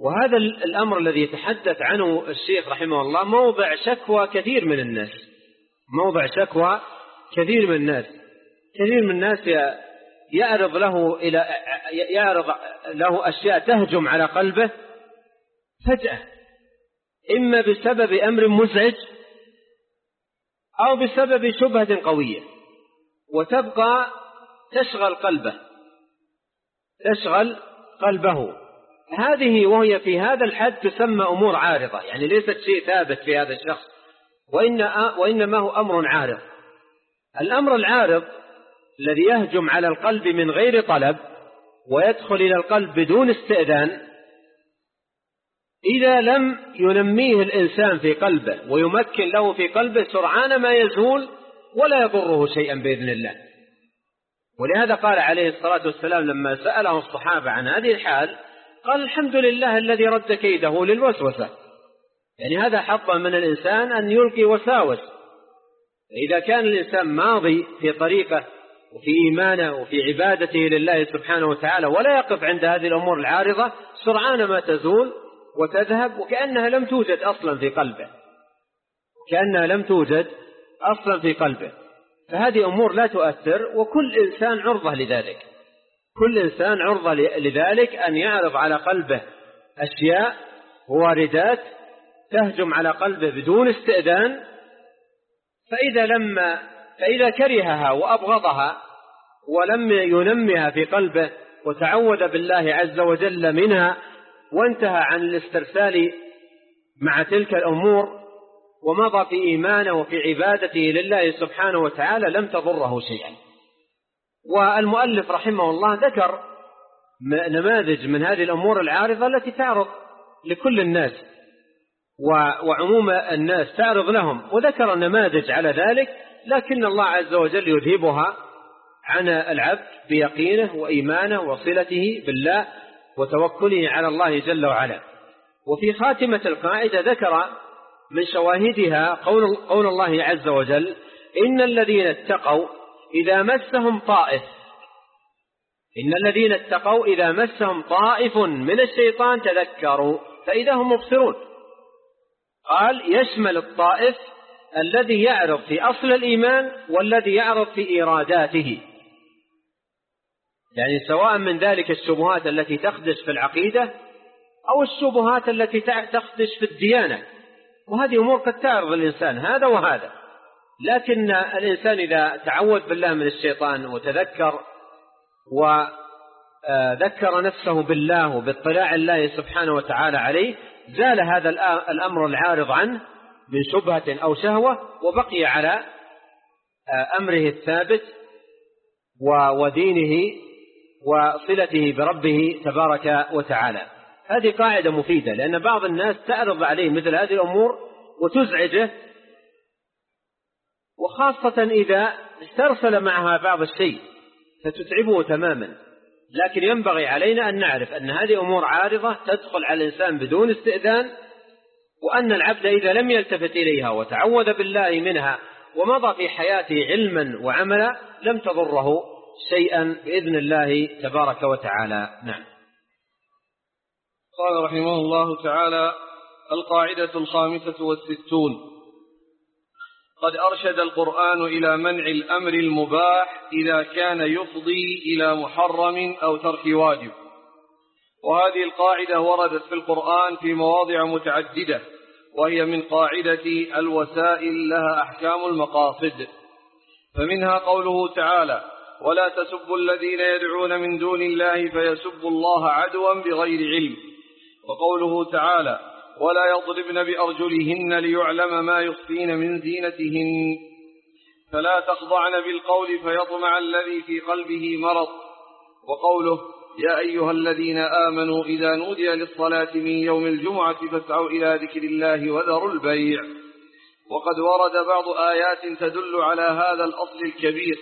وهذا الأمر الذي يتحدث عنه الشيخ رحمه الله موضع شكوى كثير من الناس. موضع شكوى كثير من الناس. كثير من الناس يعرض له إلى يعرض له أشياء تهجم على قلبه فجأة. إما بسبب أمر مزعج أو بسبب شبهة قوية. وتبقى تشغل قلبه. تشغل قلبه. هذه وهي في هذا الحد تسمى أمور عارضة يعني ليست شيء ثابت في هذا الشخص وإن وإنما هو أمر عارض. الأمر العارض الذي يهجم على القلب من غير طلب ويدخل إلى القلب بدون استئذان إذا لم ينميه الإنسان في قلبه ويمكن له في قلبه سرعان ما يزول ولا يضره شيئا بإذن الله. ولهذا قال عليه الصلاة والسلام لما سأله الصحابة عن هذه الحال قال الحمد لله الذي رد كيده للوسوسة. يعني هذا حظ من الإنسان أن يلقي وساوس. إذا كان الإنسان ماضي في طريقة وفي إيمانه وفي عبادته لله سبحانه وتعالى ولا يقف عند هذه الأمور العارضة سرعان ما تزول وتذهب وكأنها لم توجد أصلا في قلبه. كأنها لم توجد أصلا في قلبه. فهذه أمور لا تؤثر وكل إنسان عرضة لذلك. كل إنسان عرضة لذلك أن يعرض على قلبه أشياء واردات تهجم على قلبه بدون استئذان فإذا لما فإذا كرهها وأبغضها ولم ينمها في قلبه وتعوذ بالله عز وجل منها وانتهى عن الاسترسال مع تلك الأمور ومضى في إيمانه وفي عبادته لله سبحانه وتعالى لم تضره شيئا. والمؤلف رحمه الله ذكر نماذج من هذه الأمور العارضة التي تعرض لكل الناس وعموم الناس تعرض لهم وذكر نماذج على ذلك لكن الله عز وجل يذهبها عن العبد بيقينه وإيمانه وصلته بالله وتوكله على الله جل وعلا. وفي خاتمة القاعدة ذكر من شواهدها قول, قول الله عز وجل إن الذين اتقوا إذا مسهم طائف. إن الذين اتقوا إذا مسهم طائف من الشيطان تذكروا فإذا هم مبصرون. قال يشمل الطائف الذي يعرض في أصل الإيمان والذي يعرض في إيراداته. يعني سواء من ذلك الشبهات التي تخدش في العقيدة أو الشبهات التي تخدش في الديانة. وهذه أمور قد تعرض الإنسان هذا وهذا. لكن الإنسان إذا تعوذ بالله من الشيطان وتذكر وذكر نفسه بالله وباطلاع الله سبحانه وتعالى عليه زال هذا الأمر العارض عنه من شبهة أو شهوة وبقي على أمره الثابت ودينه وصلته بربه تبارك وتعالى. هذه قاعدة مفيدة لأن بعض الناس تعرض عليه مثل هذه الأمور وتزعجه وخاصة إذا استرسل معها بعض الشيء فتتعبه تماما. لكن ينبغي علينا أن نعرف أن هذه أمور عارضة تدخل على الإنسان بدون استئذان وأن العبد إذا لم يلتفت إليها وتعوذ بالله منها ومضى في حياته علما وعملا لم تضره شيئا بإذن الله تبارك وتعالى. نعم. قال رحمه الله تعالى القاعدة الخامسة والستون قد أرشد القرآن إلى منع الأمر المباح إذا كان يفضي إلى محرم أو ترك واجب. وهذه القاعدة وردت في القرآن في مواضع متعددة وهي من قاعدة الوسائل لها أحكام المقاصد. فمنها قوله تعالى ولا تسبوا الذين يدعون من دون الله فيسبوا الله عدوا بغير علم وقوله تعالى ولا يضربن بأرجلهن ليعلم ما يخفين من زينتهن. فلا تخضعن بالقول فيطمع الذي في قلبه مرض. وقوله يا أيها الذين آمنوا إذا نودي للصلاة من يوم الجمعة فاسعوا إلى ذكر الله وذروا البيع. وقد ورد بعض آيات تدل على هذا الأصل الكبير.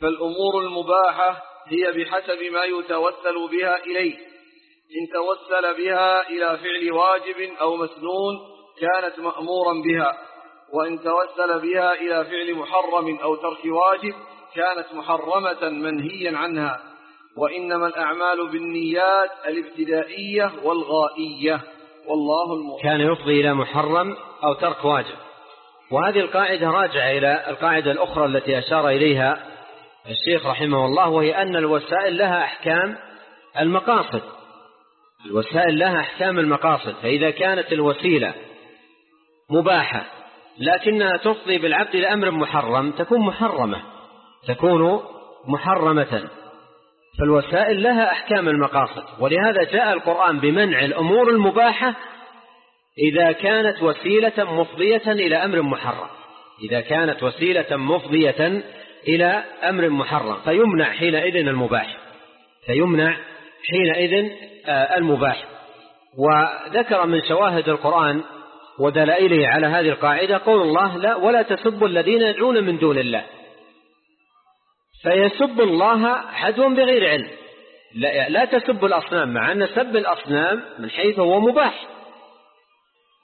فالأمور المباحة هي بحسب ما يتوسل بها إليه. إن توسل بها إلى فعل واجب أو مسنون كانت مأمورا بها وإن توسل بها إلى فعل محرم أو ترك واجب كانت محرمة منهيا عنها. وإنما الأعمال بالنيات الابتدائية والغائية. والله المؤمن كان يفضي إلى محرم أو ترك واجب. وهذه القاعدة راجعة إلى القاعدة الأخرى التي أشار إليها الشيخ رحمه الله وهي أن الوسائل لها أحكام المقاصد. الوسائل لها أحكام المقاصد فإذا كانت الوسيلة مباحة لكنها تفضي بالعبد إلى أمر محرم تكون محرمة تكون محرمة. فالوسائل لها أحكام المقاصد ولهذا جاء القرآن بمنع الأمور المباحة إذا كانت وسيلة مفضية إلى أمر محرم. إذا كانت وسيلة مفضية إلى أمر محرم فيمنع حينئذ المباح فيمنع حينئذ آه، المباح. وذكر من شواهد القرآن ودلائله على هذه القاعدة قول الله لا ولا تسبوا الذين يدعون من دون الله. فيسب الله عدوا بغير علم. لا, لا تسب الأصنام مع أن سب الأصنام من حيث هو مباح.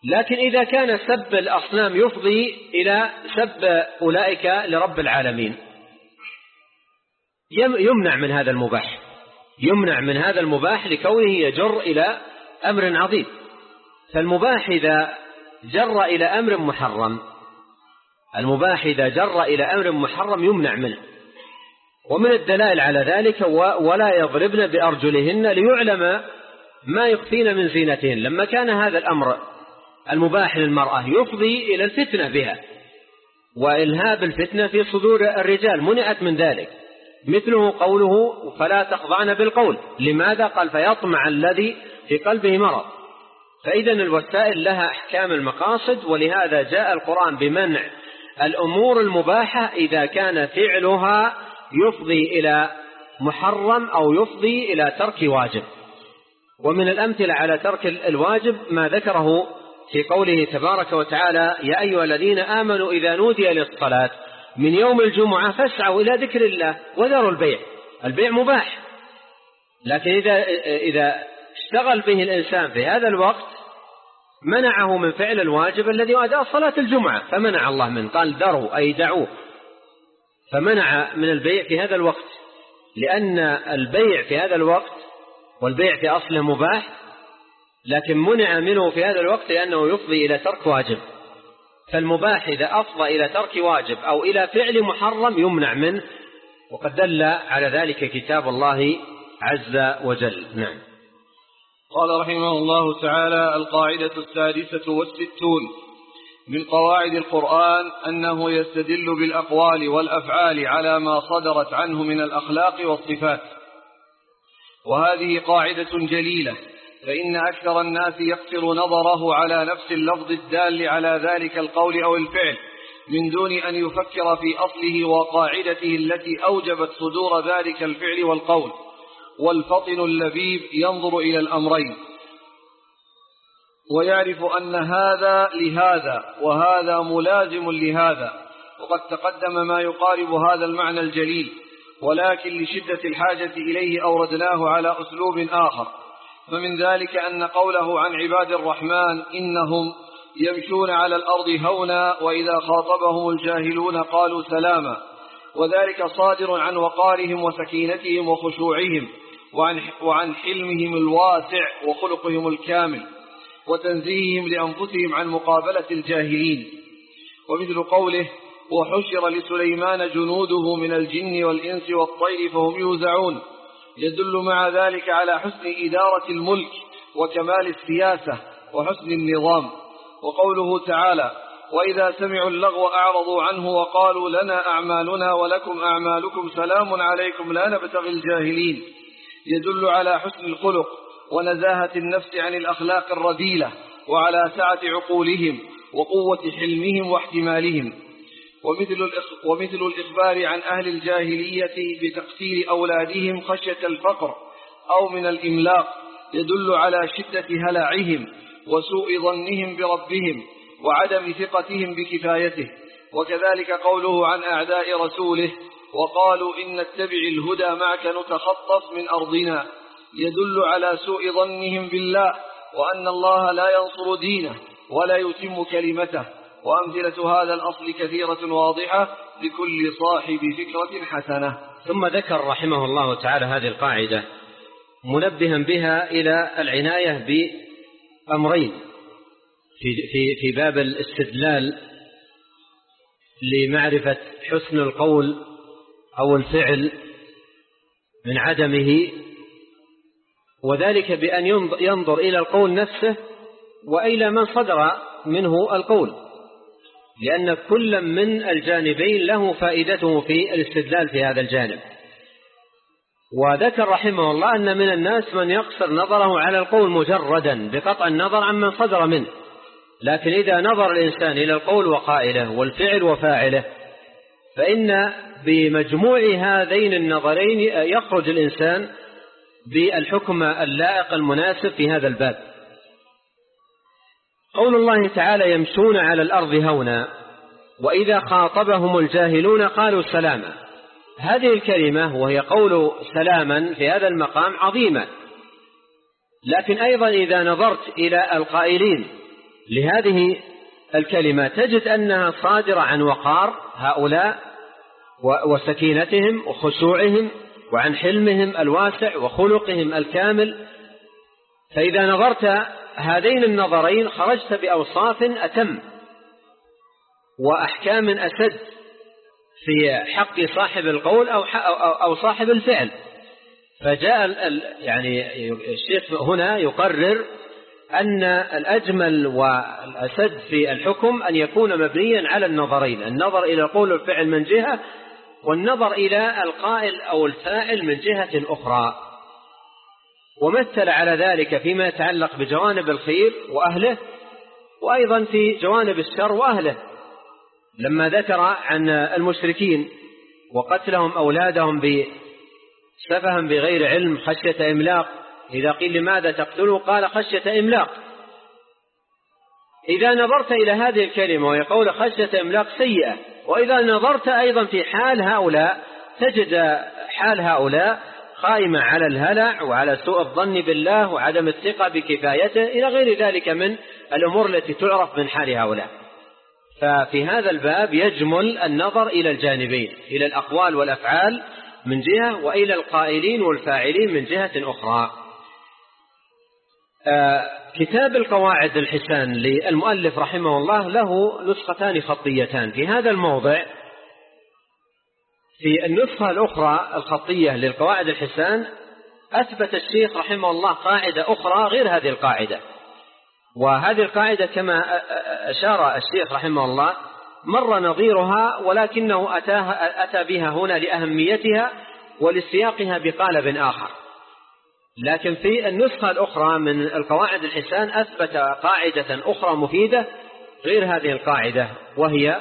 لكن إذا كان سب الأصنام يفضي إلى سب أولئك لرب العالمين. يمنع من هذا المباح. يمنع من هذا المباح لكونه يجر إلى أمر عظيم. فالمباح إذا جر إلى أمر محرم المباح إذا جر إلى أمر محرم يمنع منه. ومن الدلائل على ذلك ولا يضربن بأرجلهن ليعلم ما يخفين من زينتهن. لما كان هذا الأمر المباح للمرأة يفضي إلى الفتنة بها وإلهاب الفتنة في صدور الرجال منعت من ذلك. مثله قوله فلا تخضعن بالقول. لماذا قال فيطمع الذي في قلبه مرض؟ فإذا الوسائل لها أحكام المقاصد ولهذا جاء القرآن بمنع الأمور المباحة إذا كان فعلها يفضي إلى محرم أو يفضي إلى ترك واجب. ومن الأمثلة على ترك الواجب ما ذكره في قوله تبارك وتعالى يا أيها الذين آمنوا إذا نودي للصلاة من يوم الجمعة فاسعوا إلى ذكر الله وذروا البيع. البيع مباح. لكن إذا, إذا اشتغل به الإنسان في هذا الوقت منعه من فعل الواجب الذي أداء صلاة الجمعة فمنع الله منه قال ذروا أي دعوه. فمنع من البيع في هذا الوقت. لأن البيع في هذا الوقت والبيع في أصله مباح لكن منع منه في هذا الوقت لأنه يفضي إلى ترك واجب. فالمباح إذا أفضى إلى ترك واجب أو إلى فعل محرم يمنع منه. وقد دل على ذلك كتاب الله عز وجل. نعم. قال رحمه الله تعالى القاعدة السادسة والستون من قواعد القرآن أنه يستدل بالأقوال والأفعال على ما صدرت عنه من الأخلاق والصفات. وهذه قاعدة جليلة فإن أكثر الناس يقصر نظره على نفس اللفظ الدال على ذلك القول أو الفعل من دون أن يفكر في أصله وقاعدته التي أوجبت صدور ذلك الفعل والقول. والفطن اللبيب ينظر إلى الأمرين. ويعرف أن هذا لهذا وهذا ملازم لهذا. وقد تقدم ما يقارب هذا المعنى الجليل. ولكن لشدة الحاجة إليه أوردناه على أسلوب آخر. فمن ذلك أن قوله عن عباد الرحمن إنهم يمشون على الأرض هونا وإذا خاطبهم الجاهلون قالوا سلاما وذلك صادر عن وقارهم وسكينتهم وخشوعهم وعن, حلمهم الواسع وخلقهم الكامل وتنزيههم لأنفسهم عن مقابلة الجاهلين. ومثل قوله وحشر لسليمان جنوده من الجن والإنس والطير فهم يوزعون. يدل مع ذلك على حسن إدارة الملك وكمال السياسة وحسن النظام. وقوله تعالى وإذا سمعوا اللغو أعرضوا عنه وقالوا لنا أعمالنا ولكم أعمالكم سلام عليكم لا نبتغي الجاهلين. يدل على حسن الخلق ونزاهة النفس عن الأخلاق الرذيلة وعلى سعة عقولهم وقوة حلمهم واحتمالهم. ومثل, ومثل الإخبار عن أهل الجاهلية بتقتيل أولادهم خشية الفقر أو من الإملاق يدل على شدة هلعهم وسوء ظنهم بربهم وعدم ثقتهم بكفايته. وكذلك قوله عن أعداء رسوله وقالوا إن نتبع الهدى معك نتخطف من أرضنا. يدل على سوء ظنهم بالله وأن الله لا ينصر دينه ولا يتم كلمته. وأمثلة هذا الأصل كثيرة واضحة لكل صاحب فكرة حسنة. ثم ذكر رحمه الله تعالى هذه القاعدة منبها بها إلى العناية بأمرين في, في, في باب الاستدلال لمعرفة حسن القول أو الفعل من عدمه وذلك بأن ينظر إلى القول نفسه وإلى من صدر منه القول. لأن كل من الجانبين له فائدته في الاستدلال في هذا الجانب. وذكر رحمه الله أن من الناس من يقصر نظره على القول مجردا بقطع النظر عمن صدر منه. لكن إذا نظر الإنسان إلى القول وقائله والفعل وفاعله فإن بمجموع هذين النظرين يخرج الإنسان بالحكم اللائق المناسب في هذا الباب. قول الله تعالى يمشون على الأرض هونا وإذا خاطبهم الجاهلون قالوا سلاما. هذه الكلمة وهي قول سلاما في هذا المقام عظيمة. لكن أيضا إذا نظرت إلى القائلين لهذه الكلمة تجد أنها صادرة عن وقار هؤلاء وسكينتهم وخشوعهم وعن حلمهم الواسع وخلقهم الكامل. فإذا نظرت هذين النظرين خرجت بأوصاف أتم وأحكام أسد في حق صاحب القول أو أو صاحب الفعل. فجاء يعني الشيخ هنا يقرر أن الأجمل والأسد في الحكم أن يكون مبنيا على النظرين النظر إلى القول والفعل من جهة والنظر إلى القائل أو الفاعل من جهة أخرى. ومثل على ذلك فيما يتعلق بجوانب الخير وأهله وأيضا في جوانب الشر وأهله. لما ذكر عن المشركين وقتلهم أولادهم بسفها بغير علم خشية إملاق إذا قيل لماذا تقتلوا؟ قال خشية إملاق. إذا نظرت إلى هذه الكلمة وهي قول خشية إملاق سيئة وإذا نظرت أيضا في حال هؤلاء تجد حال هؤلاء قائمة على الهلع وعلى سوء الظن بالله وعدم الثقة بكفايته إلى غير ذلك من الأمور التي تعرف من حال هؤلاء. ففي هذا الباب يجمل النظر إلى الجانبين إلى الأقوال والأفعال من جهة وإلى القائلين والفاعلين من جهة أخرى. آه، كتاب القواعد الحسان للمؤلف رحمه الله له نسختان خطيتان. في هذا الموضع في النسخة الأخرى الخطية للقواعد الحسان أثبت الشيخ رحمه الله قاعدة أخرى غير هذه القاعدة. وهذه القاعدة كما أشار الشيخ رحمه الله مر نظيرها ولكنه أتاها أتى بها هنا لأهميتها ولسياقها بقالب آخر. لكن في النسخة الأخرى من القواعد الحسان أثبت قاعدة أخرى مفيدة غير هذه القاعدة وهي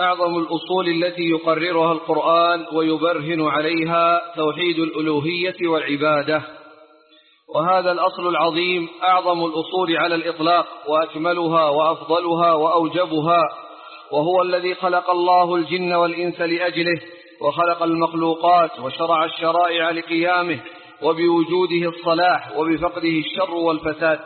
أعظم الأصول التي يقررها القرآن ويبرهن عليها توحيد الألوهية والعبادة. وهذا الأصل العظيم أعظم الأصول على الإطلاق وأكملها وأفضلها وأوجبها وهو الذي خلق الله الجن والإنس لأجله وخلق المخلوقات وشرع الشرائع لقيامه وبوجوده الصلاح وبفقده الشر والفساد.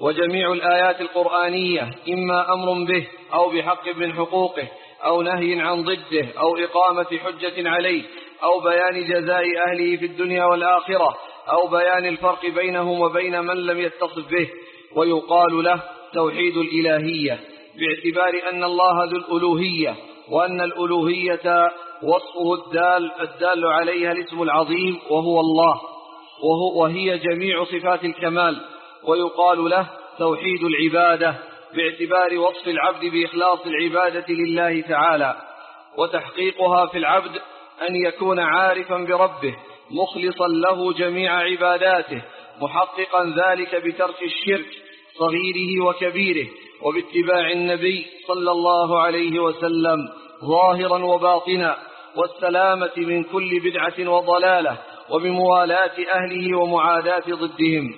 وجميع الآيات القرآنية إما أمر به أو بحق من حقوقه أو نهي عن ضده أو إقامة حجة عليه أو بيان جزاء أهله في الدنيا والآخرة أو بيان الفرق بينهم وبين من لم يتصف به ويقال له توحيد الإلهية باعتبار أن الله ذو الألوهية وأن الألوهية وصفه الدال الدال عليها الاسم العظيم وهو الله وهو وهي جميع صفات الكمال ويقال له توحيد العبادة باعتبار وصف العبد بإخلاص العبادة لله تعالى وتحقيقها في العبد أن يكون عارفا بربه مخلصا له جميع عباداته محققا ذلك بترك الشرك صغيره وكبيره وباتباع النبي صلى الله عليه وسلم ظاهرا وباطنا والسلامة من كل بدعة وضلالة وبموالاة أهله ومعاداة ضدهم.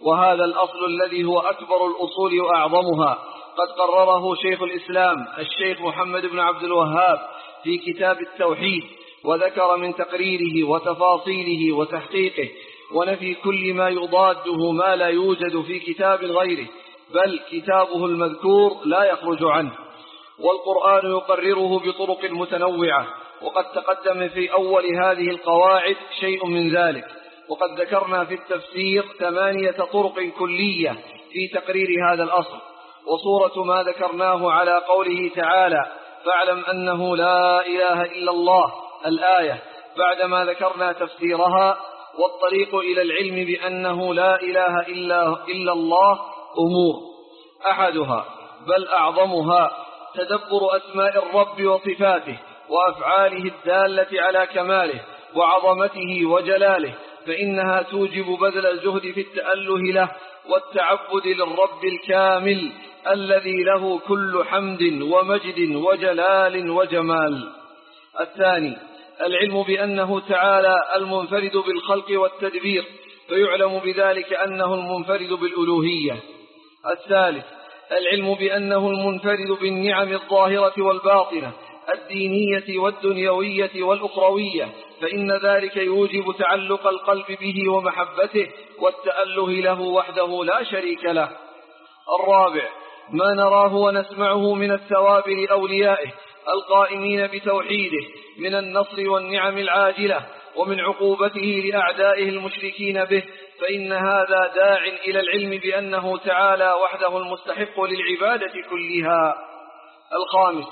وهذا الأصل الذي هو أكبر الأصول وأعظمها. قد قرره شيخ الإسلام الشيخ محمد بن عبد الوهاب في كتاب التوحيد وذكر من تقريره وتفاصيله وتحقيقه ونفي كل ما يضاده ما لا يوجد في كتاب غيره بل كتابه المذكور لا يخرج عنه. والقرآن يقرره بطرق متنوعة وقد تقدم في أول هذه القواعد شيء من ذلك. وقد ذكرنا في التفسير ثمانية طرق كلية في تقرير هذا الأصل وصورة ما ذكرناه على قوله تعالى فاعلم أنه لا إله إلا الله الآية بعدما ذكرنا تفسيرها والطريق إلى العلم بأنه لا إله إلا, إلا الله أمور أحدها بل أعظمها تدبر أسماء الرب وصفاته وأفعاله الدالة على كماله وعظمته وجلاله فإنها توجب بذل الجهد في التأله له والتعبد للرب الكامل الذي له كل حمد ومجد وجلال وجمال. الثاني العلم بأنه تعالى المنفرد بالخلق والتدبير فيعلم بذلك أنه المنفرد بالألوهية. الثالث العلم بأنه المنفرد بالنعم الظاهرة والباطنة الدينية والدنيوية والأخروية فإن ذلك يوجب تعلق القلب به ومحبته والتأله له وحده لا شريك له. الرابع ما نراه ونسمعه من الثواب لأوليائه القائمين بتوحيده من النصر والنعم العاجلة ومن عقوبته لأعدائه المشركين به فإن هذا داع إلى العلم بأنه تعالى وحده المستحق للعبادة كلها. الخامس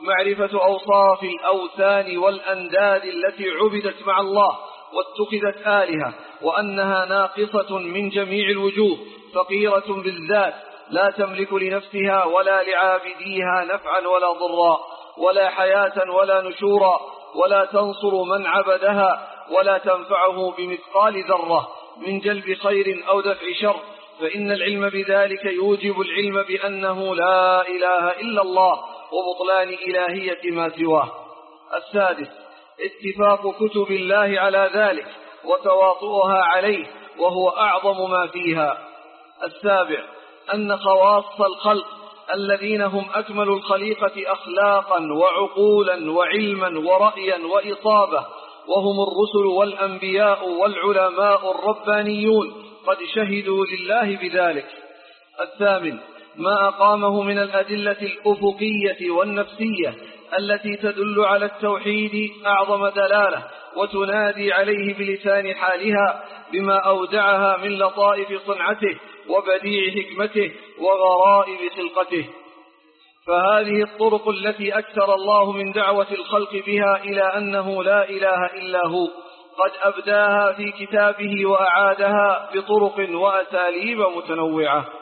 معرفة أوصاف الأوثان والأنداد التي عبدت مع الله واتخذت آلهة وأنها ناقصة من جميع الوجوه فقيرة بالذات لا تملك لنفسها ولا لعابديها نفعا ولا ضرا ولا حياة ولا نشورا ولا تنصر من عبدها ولا تنفعه بمثقال ذرة من جلب خير أو دفع شر فإن العلم بذلك يوجب العلم بأنه لا إله إلا الله وبطلان إلهية ما سواه. السادس اتفاق كتب الله على ذلك وتواطؤها عليه وهو أعظم ما فيها. السابع أن خواص الخلق الذين هم أكمل الخليقة أخلاقا وعقولا وعلما ورأيا وإصابة وهم الرسل والأنبياء والعلماء الربانيون. قد شهدوا لله بذلك. الثامن ما أقامه من الأدلة الأفقية والنفسية التي تدل على التوحيد أعظم دلالة وتنادي عليه بلسان حالها بما أودعها من لطائف صنعته وبديع حكمته وغرائب خلقته. فهذه الطرق التي أكثر الله من دعوة الخلق بها إلى أنه لا إله إلا هو قد أبداها في كتابه وأعادها بطرق وأساليب متنوعة.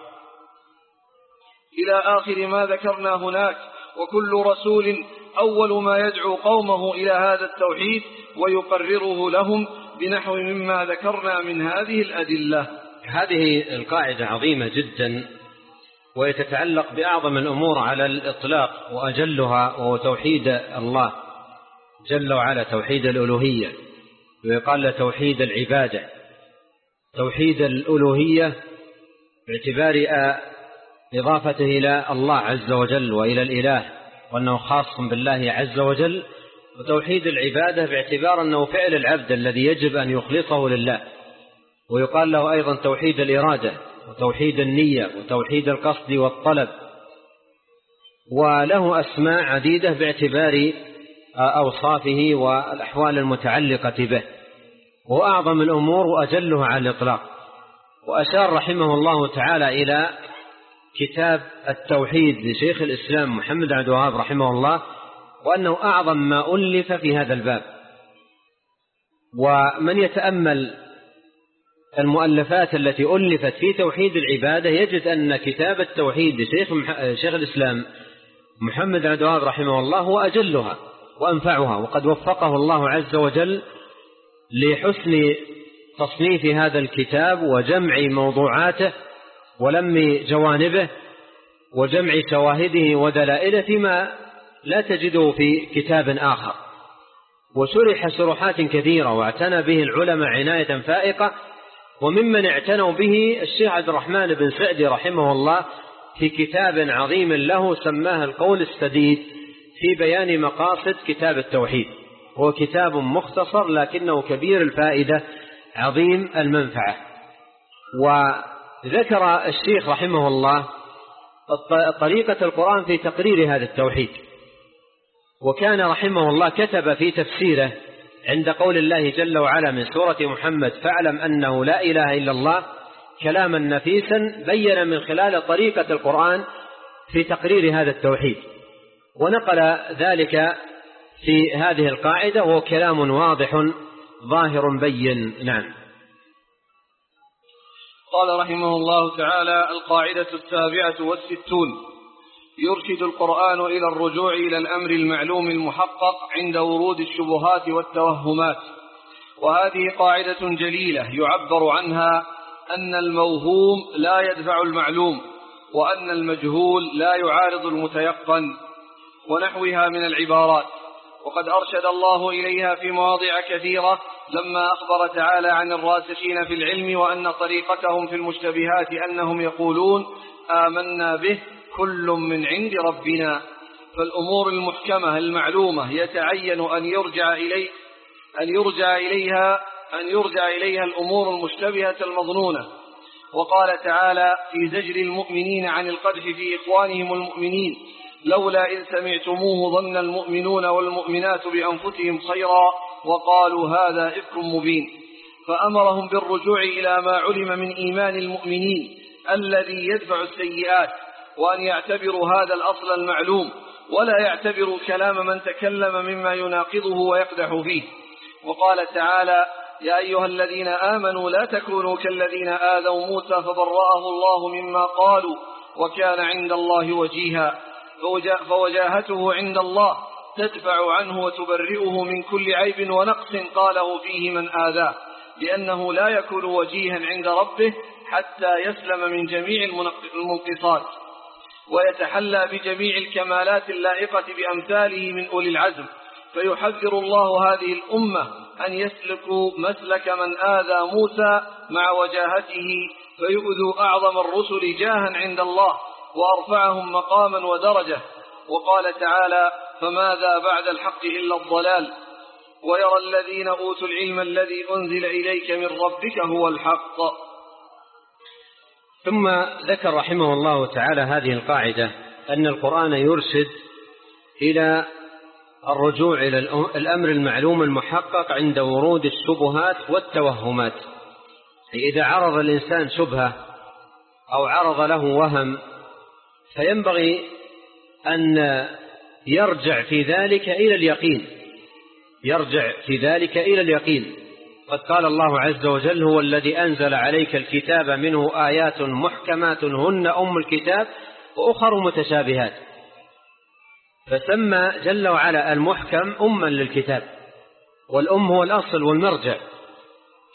إلى آخر ما ذكرنا هناك وكل رسول أول ما يدعو قومه إلى هذا التوحيد ويقرره لهم بنحو مما ذكرنا من هذه الأدلة. هذه القاعدة عظيمة جدا ويتتعلق بأعظم الأمور على الإطلاق وأجلها وهو توحيد الله جل وعلا توحيد الألوهية. ويقال توحيد العبادة. توحيد الألوهية باعتبار إضافته إلى الله عز وجل وإلى الإله وأنه خاص بالله عز وجل وتوحيد العبادة باعتبار أنه فعل العبد الذي يجب أن يخلصه لله. ويقال له أيضا توحيد الإرادة وتوحيد النية وتوحيد القصد والطلب. وله أسماء عديدة باعتبار أوصافه والأحوال المتعلقة به. وأعظم الأمور وأجلها على الإطلاق. وأشار رحمه الله تعالى إلى كتاب التوحيد لشيخ الإسلام محمد عبد الوهاب رحمه الله وأنه أعظم ما ألف في هذا الباب. ومن يتأمل المؤلفات التي ألفت في توحيد العبادة يجد أن كتاب التوحيد لشيخ شيخ الإسلام محمد عبد الوهاب رحمه الله هو أجلها وأنفعها وقد وفقه الله عز وجل لحسن تصنيف هذا الكتاب وجمع موضوعاته ولم جوانبه وجمع شواهده ودلائله فيما لا تجده في كتاب آخر. وشرح شروحات كثيرة واعتنى به العلماء عناية فائقة وممن اعتنوا به الشيخ عبد الرحمن بن سعدي رحمه الله في كتاب عظيم له سماه القول السديد في بيان مقاصد كتاب التوحيد. هو كتاب مختصر لكنه كبير الفائدة عظيم المنفعة. وذكر الشيخ رحمه الله طريقة القرآن في تقرير هذا التوحيد. وكان رحمه الله كتب في تفسيره عند قول الله جل وعلا من سورة محمد فاعلم أنه لا إله إلا الله كلاما نفيسا بين من خلال طريقة القرآن في تقرير هذا التوحيد. ونقل ذلك في هذه القاعدة وهو كلام واضح ظاهر بين. نعم. قال رحمه الله تعالى القاعدة السابعة والستون يرشد القرآن إلى الرجوع إلى الأمر المعلوم المحقق عند ورود الشبهات والتوهمات. وهذه قاعدة جليلة يعبر عنها أن الموهوم لا يدفع المعلوم وأن المجهول لا يعارض المتيقن ونحوها من العبارات. وقد أرشد الله إليها في مواضع كثيرة لما أخبر تعالى عن الراسخين في العلم وأن طريقتهم في المشتبهات أنهم يقولون آمنا به كل من عند ربنا. فالأمور المحكمة المعلومة يتعين أن يرجع إليه أن يرجع إليها أن يرجع إليها الأمور المشتبهة المظنونة. وقال تعالى في زجر المؤمنين عن القدح في إخوانهم المؤمنين لولا إن سمعتموه ظن المؤمنون والمؤمنات بأنفسهم خيرا وقالوا هذا إفك مبين. فأمرهم بالرجوع إلى ما علم من إيمان المؤمنين الذي يدفع السيئات وأن يعتبروا هذا الأصل المعلوم ولا يعتبروا كلام من تكلم مما يناقضه ويقدح فيه. وقال تعالى يا أيها الذين آمنوا لا تكونوا كالذين آذوا موسى فبرأه الله مما قالوا وكان عند الله وجيها. فوجاهته عند الله تدفع عنه وتبرئه من كل عيب ونقص قاله فيه من آذاه لأنه لا يكون وجيها عند ربه حتى يسلم من جميع المنقصات. ويتحلى بجميع الكمالات اللائقة بأمثاله من أولي العزم فيحذر الله هذه الأمة أن يسلكوا مسلك من آذى موسى مع وجاهته فيؤذوا أعظم الرسل جاها عند الله وأرفعهم مقاما ودرجة. وقال تعالى فماذا بعد الحق إلا الضلال؟ ويرى الذين أوتوا العلم الذي أنزل إليك من ربك هو الحق. ثم ذكر رحمه الله تعالى هذه القاعدة أن القرآن يرشد إلى الرجوع إلى الأمر المعلوم المحقق عند ورود الشبهات والتوهمات. إذا عرض الإنسان شبهة أو عرض له وهم فينبغي أن يرجع في ذلك إلى اليقين. يرجع في ذلك إلى اليقين. قد قال الله عز وجل هو الذي أنزل عليك الكتاب منه آيات محكمات هن أم الكتاب وأخر متشابهات. فسمى جل وعلا المحكم أما للكتاب والأم هو الأصل والمرجع.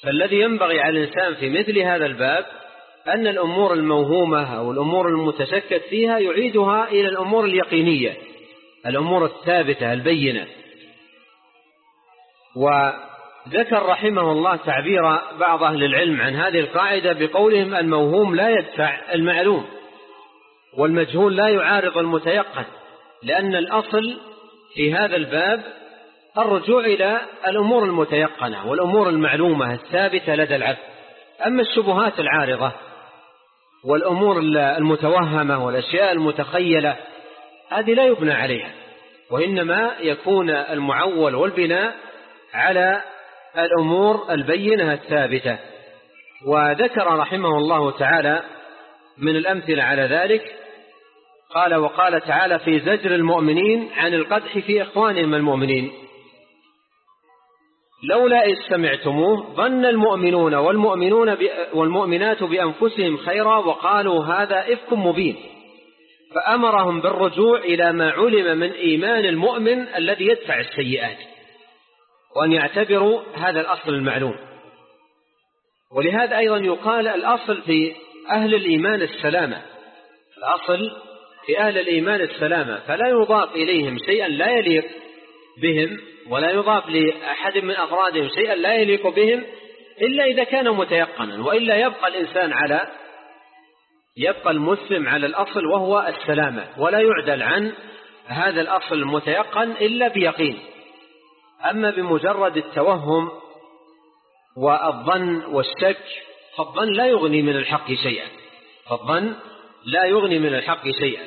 فالذي ينبغي على الإنسان في مثل هذا الباب أن الأمور الموهومة أو الأمور المتشكك فيها يعيدها إلى الأمور اليقينية الأمور الثابتة البينة. وذكر رحمه الله تعبير بعض أهل العلم عن هذه القاعدة بقولهم الموهوم لا يدفع المعلوم والمجهول لا يعارض المتيقن لأن الأصل في هذا الباب الرجوع إلى الأمور المتيقنة والأمور المعلومة الثابتة لدى العبد. أما الشبهات العارضة والأمور المتوهمة والأشياء المتخيلة هذه لا يبنى عليها وإنما يكون المعول والبناء على الأمور البينة الثابتة. وذكر رحمه الله تعالى من الأمثلة على ذلك قال وقال تعالى في زجر المؤمنين عن القدح في إخوانهم المؤمنين لولا إذ سمعتموه ظن المؤمنون والمؤمنون والمؤمنات بأنفسهم خيرا وقالوا هذا إفك مبين. فأمرهم بالرجوع إلى ما علم من إيمان المؤمن الذي يدفع السيئات. وأن يعتبروا هذا الأصل المعلوم. ولهذا أيضا يقال الأصل في أهل الإيمان السلامة. الأصل في أهل الإيمان السلامة. فلا يضاف إليهم شيئا لا يليق بهم ولا يضاف لأحد من أفرادهم شيئا لا يليق بهم إلا إذا كان متيقنا وإلا يبقى الإنسان على يبقى المسلم على الأصل وهو السلامة ولا يعدل عن هذا الأصل المتيقن إلا بيقين. أما بمجرد التوهم والظن والشك فالظن لا يغني من الحق شيئا. فالظن لا يغني من الحق شيئا.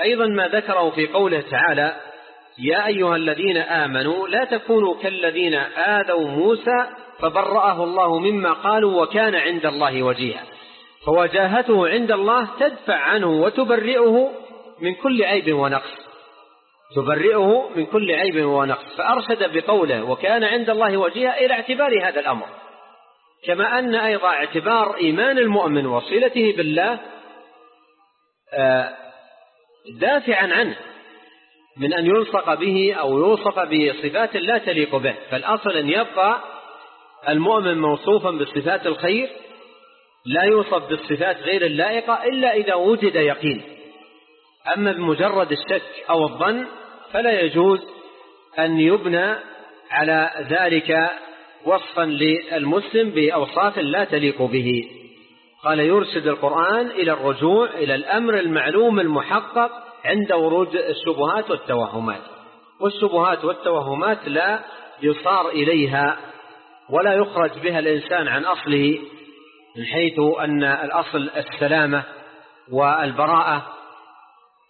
أيضا ما ذكره في قوله تعالى يا أيها الذين آمنوا لا تكونوا كالذين آذوا موسى فبرأه الله مما قالوا وكان عند الله وجيها. فوجاهته عند الله تدفع عنه وتبرئه من كل عيب ونقص. تبرئه من كل عيب ونقص. فأرشد بقوله وكان عند الله وجيها إلى اعتبار هذا الأمر. كما أن أيضا اعتبار إيمان المؤمن وصلته بالله آه، دافعا عنه. من أن يلصق به أو يوصف بصفات لا تليق به. فالأصل أن يبقى المؤمن موصوفا بصفات الخير لا يوصف بالصفات غير اللائقة إلا إذا وجد يقين. أما بمجرد الشك أو الظن فلا يجوز أن يبنى على ذلك وصفا للمسلم بأوصاف لا تليق به. قال يرشد القرآن إلى الرجوع إلى الأمر المعلوم المحقق عند ورود الشبهات والتوهمات. والشبهات والتوهمات لا يصار إليها ولا يخرج بها الإنسان عن أصله من حيث أن الأصل السلامة والبراءة.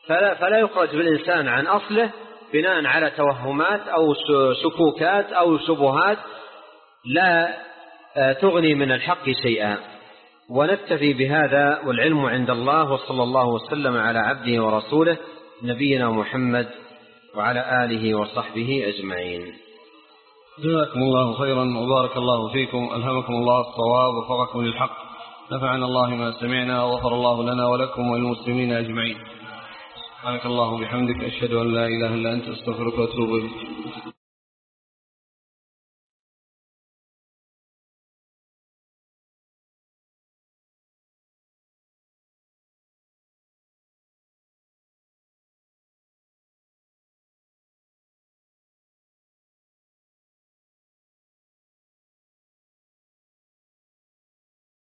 فلا, فلا يخرج بالإنسان عن أصله بناء على توهمات أو شكوكات أو شبهات لا آه، تغني من الحق شيئا. ونكتفي بهذا والعلم عند الله وصلى الله وسلم على عبده ورسوله نبينا محمد وعلى آله وصحبه أجمعين. جزاكم الله خيرا وبارك الله فيكم. ألهمكم الله الصواب وفقكم للحق. نفعنا الله ما سمعنا وغفر الله لنا ولكم وللمسلمين أجمعين. سبحانك اللهم وبحمدك أشهد أن لا إله إلا أنت أستغفرك وأتوب إليك.